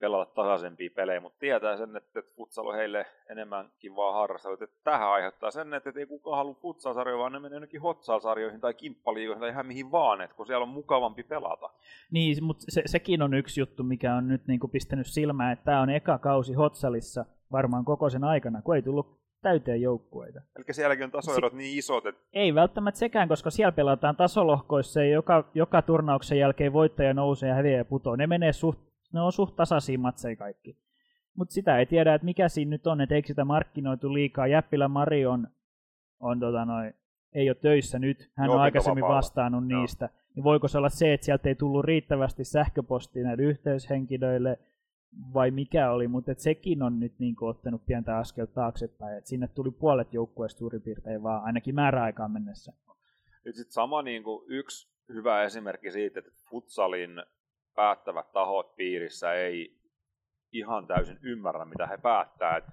pelata tasaisempia pelejä, mutta tietää sen, että, futsal on heille enemmänkin vaan harrastelua. Että tähän aiheuttaa sen, että ei kukaan halua futsal-sarjoja, vaan ne menee jonnekin hotsal-sarjoihin tai kimppaliigoihin tai ihan mihin vaan, että kun siellä on mukavampi pelata. Niin, mutta se, sekin on yksi juttu, mikä on nyt niin kuin pistänyt silmään, että tämä on eka kausi Hotsalissa varmaan koko sen aikana, kun ei tullut täyteen joukkueita. Eli sielläkin on tasoerot niin isot, että Ei välttämättä sekään, koska siellä pelataan tasolohkoissa ja joka, joka turnauksen jälkeen voittaja nousee ja häviää ja putoo. Ne, menee suht, ne on suht tasaisia matseja kaikki. Mutta sitä ei tiedä, että mikä siinä nyt on, että eikö sitä markkinoitu liikaa. Jäppilä Mari on, on tota noi, ei ole töissä nyt, hän Joo, on aikaisemmin opintovapaalla. vastannut Joo. niistä. Niin voiko se olla se, että sieltä ei tullut riittävästi sähköpostia näille yhteyshenkilöille, vai mikä oli, mutta sekin on nyt niin ottanut pientä askelta taaksepäin, että sinne tuli puolet joukkueesta suurin piirtein vaan, ainakin määräaikaan mennessä. nyt sitten sama niin kuin yksi hyvä esimerkki siitä, että futsalin päättävät tahot piirissä ei ihan täysin ymmärrä, mitä he päättää. Et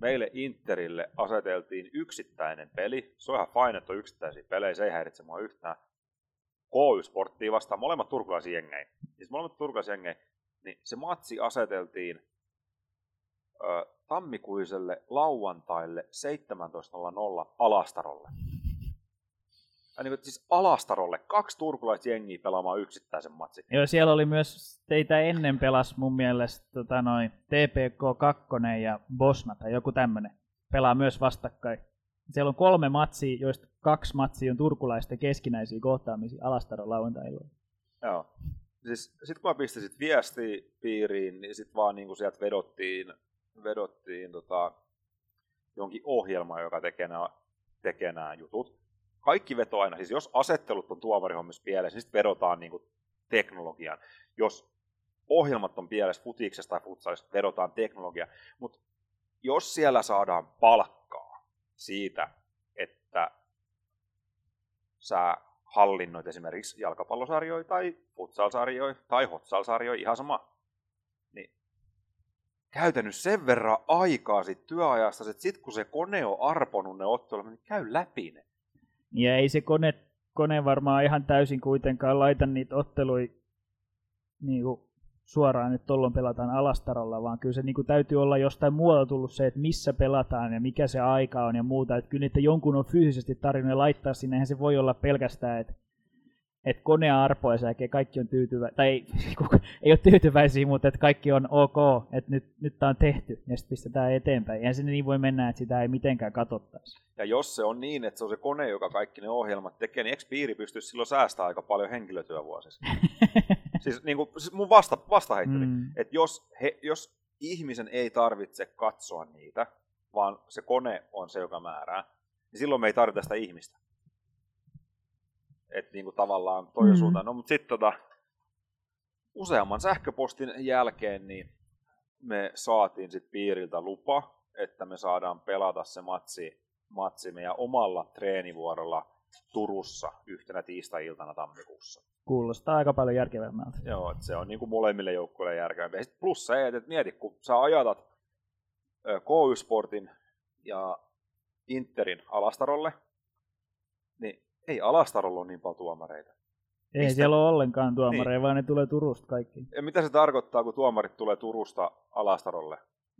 meille Interille aseteltiin yksittäinen peli. Se on ihan fine, että on yksittäisiä pelejä, se ei häiritse mua yhtään. KY Sporttia vastaan, molemmat turkulaisjengejä. Siis molemmat turkulaisjengejä. Niin se matsi aseteltiin ö, tammikuiselle lauantaille 17.00 Alastarolle. Niin, kuin, siis Alastarolle kaksi turkulaisjengiä pelaamaan yksittäisen matsin. Joo, siellä oli myös teitä ennen pelas mun mielestä tota noin, TPK 2 ja Bosna tai joku tämmönen. Pelaa myös vastakkain. Siellä on kolme matsia, joista kaksi matsia on turkulaisten keskinäisiä kohtaamisia Alastaron lauantailla. Joo. Siis, sitten kun mä pistin sit viestiä piiriin, niin sitten vaan niin sieltä vedottiin, vedottiin tota, jonkin ohjelma, joka tekee nämä, tekee nämä jutut. Kaikki veto aina, siis jos asettelut on tuomarihommissa pielessä, niin sitten vedotaan niin teknologian. Jos ohjelmat on pielessä futiksesta tai futsalista, vedotaan teknologia. Mutta jos siellä saadaan palkkaa siitä, että sä hallinnoit esimerkiksi jalkapallosarjoja tai futsalsarjoja tai hotsalsarjoja, ihan sama, niin käytänyt sen verran aikaa siitä työajasta, että sitten kun se kone on arponut ne ottelut, niin käy läpi ne. Ja ei se kone, kone varmaan ihan täysin kuitenkaan laita niitä ottelui niin kuin suoraan, että tuolloin pelataan alastarolla, vaan kyllä se niin kuin täytyy olla jostain muualta tullut se, että missä pelataan ja mikä se aika on ja muuta. Että kyllä niitä jonkun on fyysisesti tarvinnut laittaa sinne, eihän se voi olla pelkästään, että että kone arpoa ja kaikki on tyytyväisiä, tai ei, [LAUGHS] ei ole tyytyväisiä, mutta että kaikki on ok, että nyt, nyt tämä on tehty, ja sitten pistetään eteenpäin. Eihän se niin voi mennä, että sitä ei mitenkään katsottaisi. Ja jos se on niin, että se on se kone, joka kaikki ne ohjelmat tekee, niin eikö piiri pystyisi silloin säästämään aika paljon henkilötyövuosissa? [LAUGHS] siis, niin kuin, siis mun vasta, vastaheittoni, mm. että jos, he, jos ihmisen ei tarvitse katsoa niitä, vaan se kone on se, joka määrää, niin silloin me ei tarvita sitä ihmistä että niinku tavallaan toi mm. suuntaan. No mutta sitten tota, useamman sähköpostin jälkeen niin me saatiin sitten piiriltä lupa, että me saadaan pelata se matsi, matsi meidän omalla treenivuorolla Turussa yhtenä tiistai-iltana tammikuussa. Kuulostaa aika paljon järkevämmältä. Joo, että se on niin kuin molemmille joukkueille järkevämpi. plus se, että mieti, kun sä ajatat KY-sportin ja Interin alastarolle, ei Alastarolla ole niin paljon tuomareita. Ei Mistä? siellä ole ollenkaan tuomareita, niin. vaan ne tulee Turusta kaikki. Ja mitä se tarkoittaa, kun tuomarit tulee Turusta Alastarolle?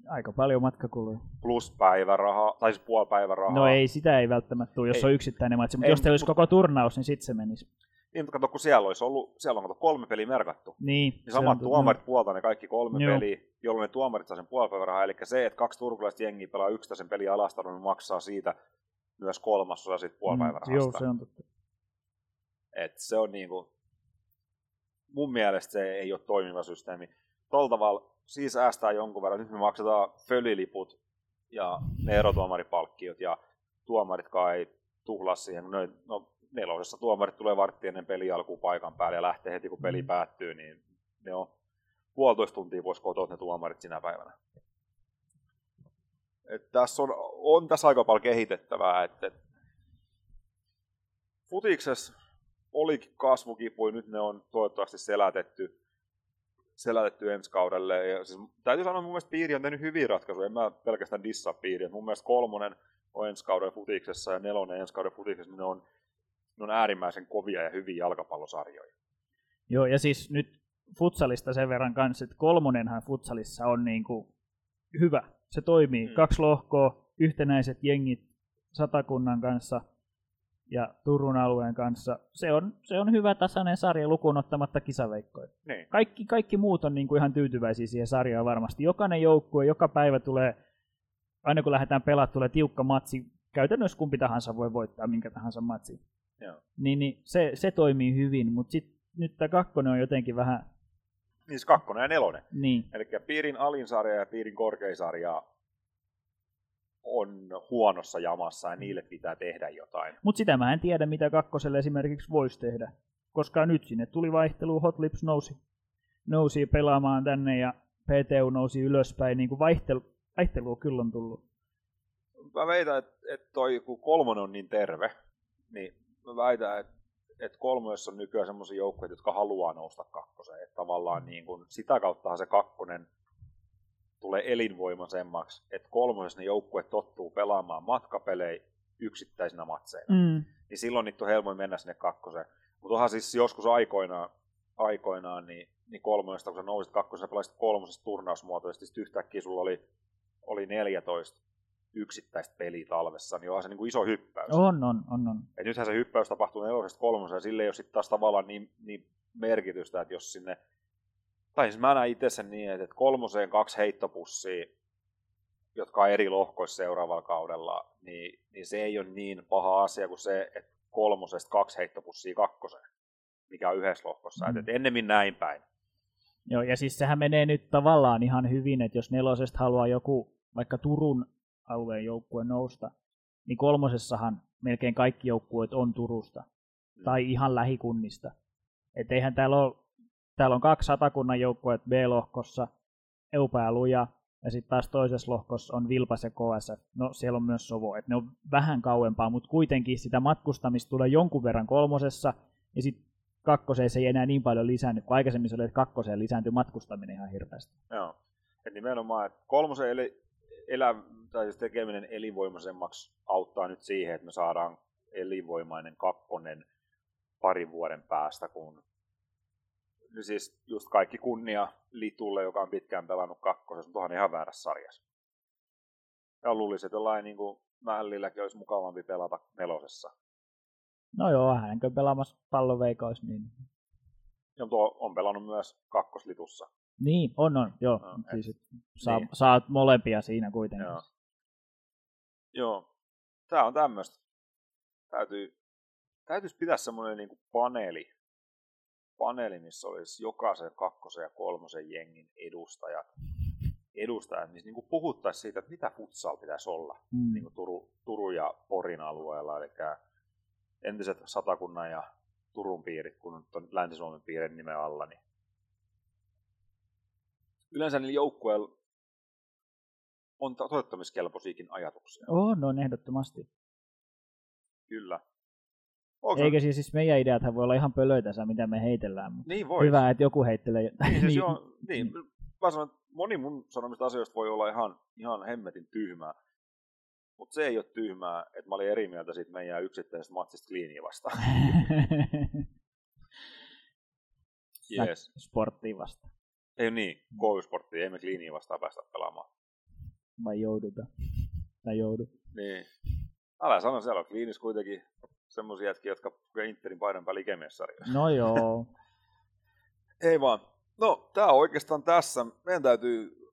Aika paljon matkakuluja. Plus päiväraha, tai siis puoli päivärahaa. No ei, sitä ei välttämättä tule, jos ei. on yksittäinen matsi, mutta ei, jos teillä olisi koko turnaus, niin sitten se menisi. Niin, mutta kato, kun siellä olisi ollut, siellä on kato, kolme peliä merkattu. Niin. niin samat on, tuomarit no. puolta ne kaikki kolme Joo. peliä, jolloin ne tuomarit saa sen puolipäivärahaa. Eli se, että kaksi turkulaista jengiä pelaa yksittäisen peliä Alastarolle, niin maksaa siitä myös kolmasosa siitä puolipäivärahasta. Mm, joo, se on totta. Et se on niinku, mun mielestä se ei ole toimiva systeemi. Tuolla tavalla siis säästää jonkun verran. Nyt me maksetaan föliliput ja ne erotuomaripalkkiot ja tuomarit kai tuhlaa siihen. No, no nelosessa tuomarit tulee vartti ennen peli alkuun paikan päälle ja lähtee heti kun peli mm. päättyy, niin ne on puolitoista tuntia pois kotoa ne tuomarit sinä päivänä. Et tässä on, on tässä aika paljon kehitettävää, että et, futiksessa olikin kasvukipuja, nyt ne on toivottavasti selätetty, selätetty ensi kaudelle. Ja siis, täytyy sanoa, että mun mielestä piiri on tehnyt hyviä ratkaisuja, en mä pelkästään dissaa piiriä. Mun mielestä kolmonen on ensi kauden futiksessa ja nelonen ensi kauden futiksessa, niin ne on, ne on äärimmäisen kovia ja hyviä jalkapallosarjoja. Joo, ja siis nyt futsalista sen verran kanssa, että kolmonenhan futsalissa on niin kuin hyvä. Se toimii. Hmm. Kaksi lohkoa, yhtenäiset jengit satakunnan kanssa – ja Turun alueen kanssa. Se on, se on hyvä tasainen sarja lukuun ottamatta kisaveikkoja. Niin. Kaikki, kaikki muut on niin kuin ihan tyytyväisiä siihen sarjaan varmasti. Jokainen joukkue, joka päivä tulee, aina kun lähdetään pelaamaan, tulee tiukka matsi. Käytännössä kumpi tahansa voi voittaa minkä tahansa matsi. Joo. Niin, niin se, se toimii hyvin, mutta sit, nyt tämä kakkonen on jotenkin vähän... Niin siis kakkonen ja nelonen. Niin. Eli piirin alinsarja ja piirin korkeisarja on huonossa jamassa ja niille pitää tehdä jotain. Mutta sitä mä en tiedä, mitä kakkoselle esimerkiksi voisi tehdä. Koska nyt sinne tuli vaihtelu, Hot Lips nousi, nousi pelaamaan tänne ja PTU nousi ylöspäin. Niin kuin vaihtelu, vaihtelua kyllä on tullut. Mä väitän, että, että toi, kun kolmonen on niin terve, niin mä väitän, että, että kolmosessa on nykyään sellaisia joukkoja, jotka haluaa nousta kakkoseen. Että tavallaan niin kuin, sitä kauttahan se kakkonen tulee elinvoimaisemmaksi, että kolmosessa ne joukkueet tottuu pelaamaan matkapelejä yksittäisinä matseina. Mm. Niin silloin niitä on helpoin mennä sinne kakkoseen. Mutta onhan siis joskus aikoinaan, aikoinaan niin, niin kolmosesta, kun sä nousit kakkoseen, pelasit kolmosesta turnausmuotoisesti, sitten yhtäkkiä sulla oli, oli 14 yksittäistä peliä talvessa, niin onhan se niin kuin iso hyppäys. On, on, on. on. Et nythän se hyppäys tapahtuu nelosesta kolmoseen, ja sille ei ole sitten taas tavallaan niin, niin merkitystä, että jos sinne tai siis mä näen itse sen niin, että kolmoseen kaksi heittopussia, jotka on eri lohkoissa seuraavalla kaudella, niin, niin se ei ole niin paha asia kuin se, että kolmosesta kaksi heittopussia kakkoseen, mikä on yhdessä lohkossa. Mm. Että ennemmin näin päin. Joo, ja siis sehän menee nyt tavallaan ihan hyvin, että jos nelosesta haluaa joku vaikka Turun alueen joukkue nousta, niin kolmosessahan melkein kaikki joukkueet on Turusta mm. tai ihan lähikunnista. Että eihän täällä ole täällä on kaksi satakunnan joukkueet B-lohkossa, Eupa ja Luja, ja sitten taas toisessa lohkossa on Vilpas ja KSF. No siellä on myös Sovo, että ne on vähän kauempaa, mutta kuitenkin sitä matkustamista tulee jonkun verran kolmosessa, ja sitten kakkoseen se ei enää niin paljon lisäänny, kun aikaisemmin se oli, että kakkoseen lisääntyi matkustaminen ihan hirveästi. Joo, että nimenomaan, että kolmosen eli, elä, tai siis tekeminen elinvoimaisemmaksi auttaa nyt siihen, että me saadaan elinvoimainen kakkonen parin vuoden päästä, kun niin siis just kaikki kunnia Litulle, joka on pitkään pelannut kakkosessa, mutta onhan ihan väärässä sarjassa. Ja luulisin, että jollain niin kuin Mällilläkin olisi mukavampi pelata nelosessa. No joo, hänenkö pelaamassa palloveikoissa, niin... Ja tuo on pelannut myös kakkoslitussa. Niin, on, on, joo. No, siis, et, saa, niin. saat molempia siinä kuitenkin. Joo. joo. Tämä on tämmöistä. Täytyy, täytyisi pitää semmoinen niin paneeli, paneeli, missä olisi jokaisen kakkosen ja kolmosen jengin edustajat, edustajat missä niin puhuttaisiin siitä, että mitä futsal pitäisi olla mm. niin Turu, Turun ja Porin alueella, eli entiset Satakunnan ja Turun piirit, kun on Länsi-Suomen piirin nimen alla, niin yleensä niillä joukkueilla on toteuttamiskelpoisiakin ajatuksia. On, on ehdottomasti. Kyllä. Onko? Eikä siis, siis meidän ideathan voi olla ihan pölöitä, mitä me heitellään. Mutta niin voi. Hyvä, että joku heittelee. Niin, siis [LAUGHS] joo, niin. Mä sanon, että moni mun sanomista asioista voi olla ihan, ihan hemmetin tyhmää. Mutta se ei ole tyhmää, että mä olin eri mieltä siitä meidän yksittäisestä matsista Cleania vastaan. [LAUGHS] yes. Sporttiin vastaan. Ei niin, KY-sporttiin, ei me Cleania vastaan päästä pelaamaan. Vai jouduta. Tai joudu. Niin. Älä sano, siellä on Cleanis kuitenkin semmoisia jätkiä, jotka Interin paidan päällä No joo. [LAUGHS] ei vaan. No, tää on oikeastaan tässä. Meidän täytyy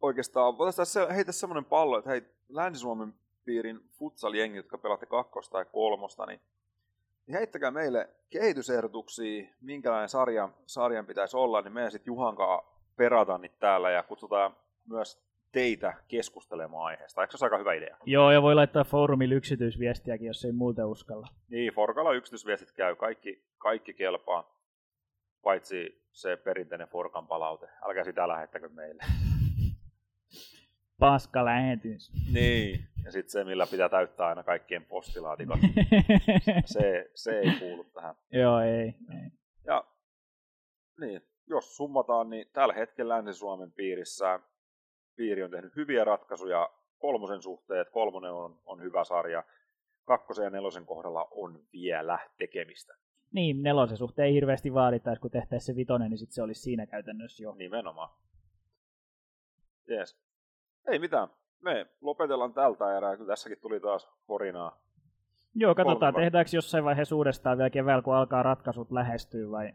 oikeastaan, voitaisiin heitä semmoinen pallo, että hei, Länsi-Suomen piirin futsal-jengi, jotka pelaatte kakkosta tai kolmosta, niin heittäkää meille kehitysehdotuksia, minkälainen sarja, sarjan pitäisi olla, niin meidän sitten Juhankaa perata niitä täällä ja kutsutaan myös teitä keskustelemaan aiheesta. Eikö se ole aika hyvä idea? Joo, ja voi laittaa foorumille yksityisviestiäkin, jos ei muuten uskalla. Niin, Forkalla yksityisviestit käy, kaikki, kaikki kelpaa, paitsi se perinteinen Forkan palaute. Älkää sitä lähettäkö meille. [LAUGHS] Paska lähetys. Niin, ja sitten se, millä pitää täyttää aina kaikkien postilaatikot. [LAUGHS] se, se ei kuulu tähän. Joo, ei, ei. Ja niin, jos summataan, niin tällä hetkellä Länsi-Suomen piirissä piiri on tehnyt hyviä ratkaisuja kolmosen suhteen, että kolmonen on, on hyvä sarja. Kakkosen ja nelosen kohdalla on vielä tekemistä. Niin, nelosen suhteen ei hirveästi vaadita, kun tehtäisiin se vitonen, niin sitten se olisi siinä käytännössä jo. Nimenomaan. Jees. Ei mitään. Me lopetellaan tältä erää. Kyllä tässäkin tuli taas horinaa. Joo, katsotaan, Kolme. tehdäänkö jossain vaiheessa uudestaan vielä keväällä, kun alkaa ratkaisut lähestyä, vai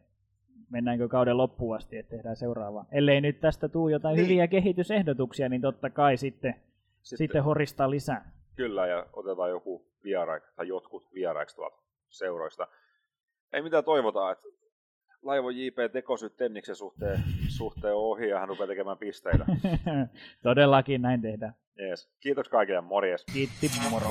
mennäänkö kauden loppuun asti, että tehdään seuraava. Ellei nyt tästä tuu jotain niin. hyviä kehitysehdotuksia, niin totta kai sitten, sitten, sitten horistaa lisää. Kyllä, ja otetaan joku vieraiksi, tai jotkut vieraiksi tuolta seuroista. Ei mitään toivotaan, että Laivo JP tekosyt Tenniksen suhteen, suhteen ohi ja hän rupeaa tekemään pisteitä. [LAUGHS] Todellakin näin tehdään. Yes. Kiitos kaikille, morjes. Kiitti, moro.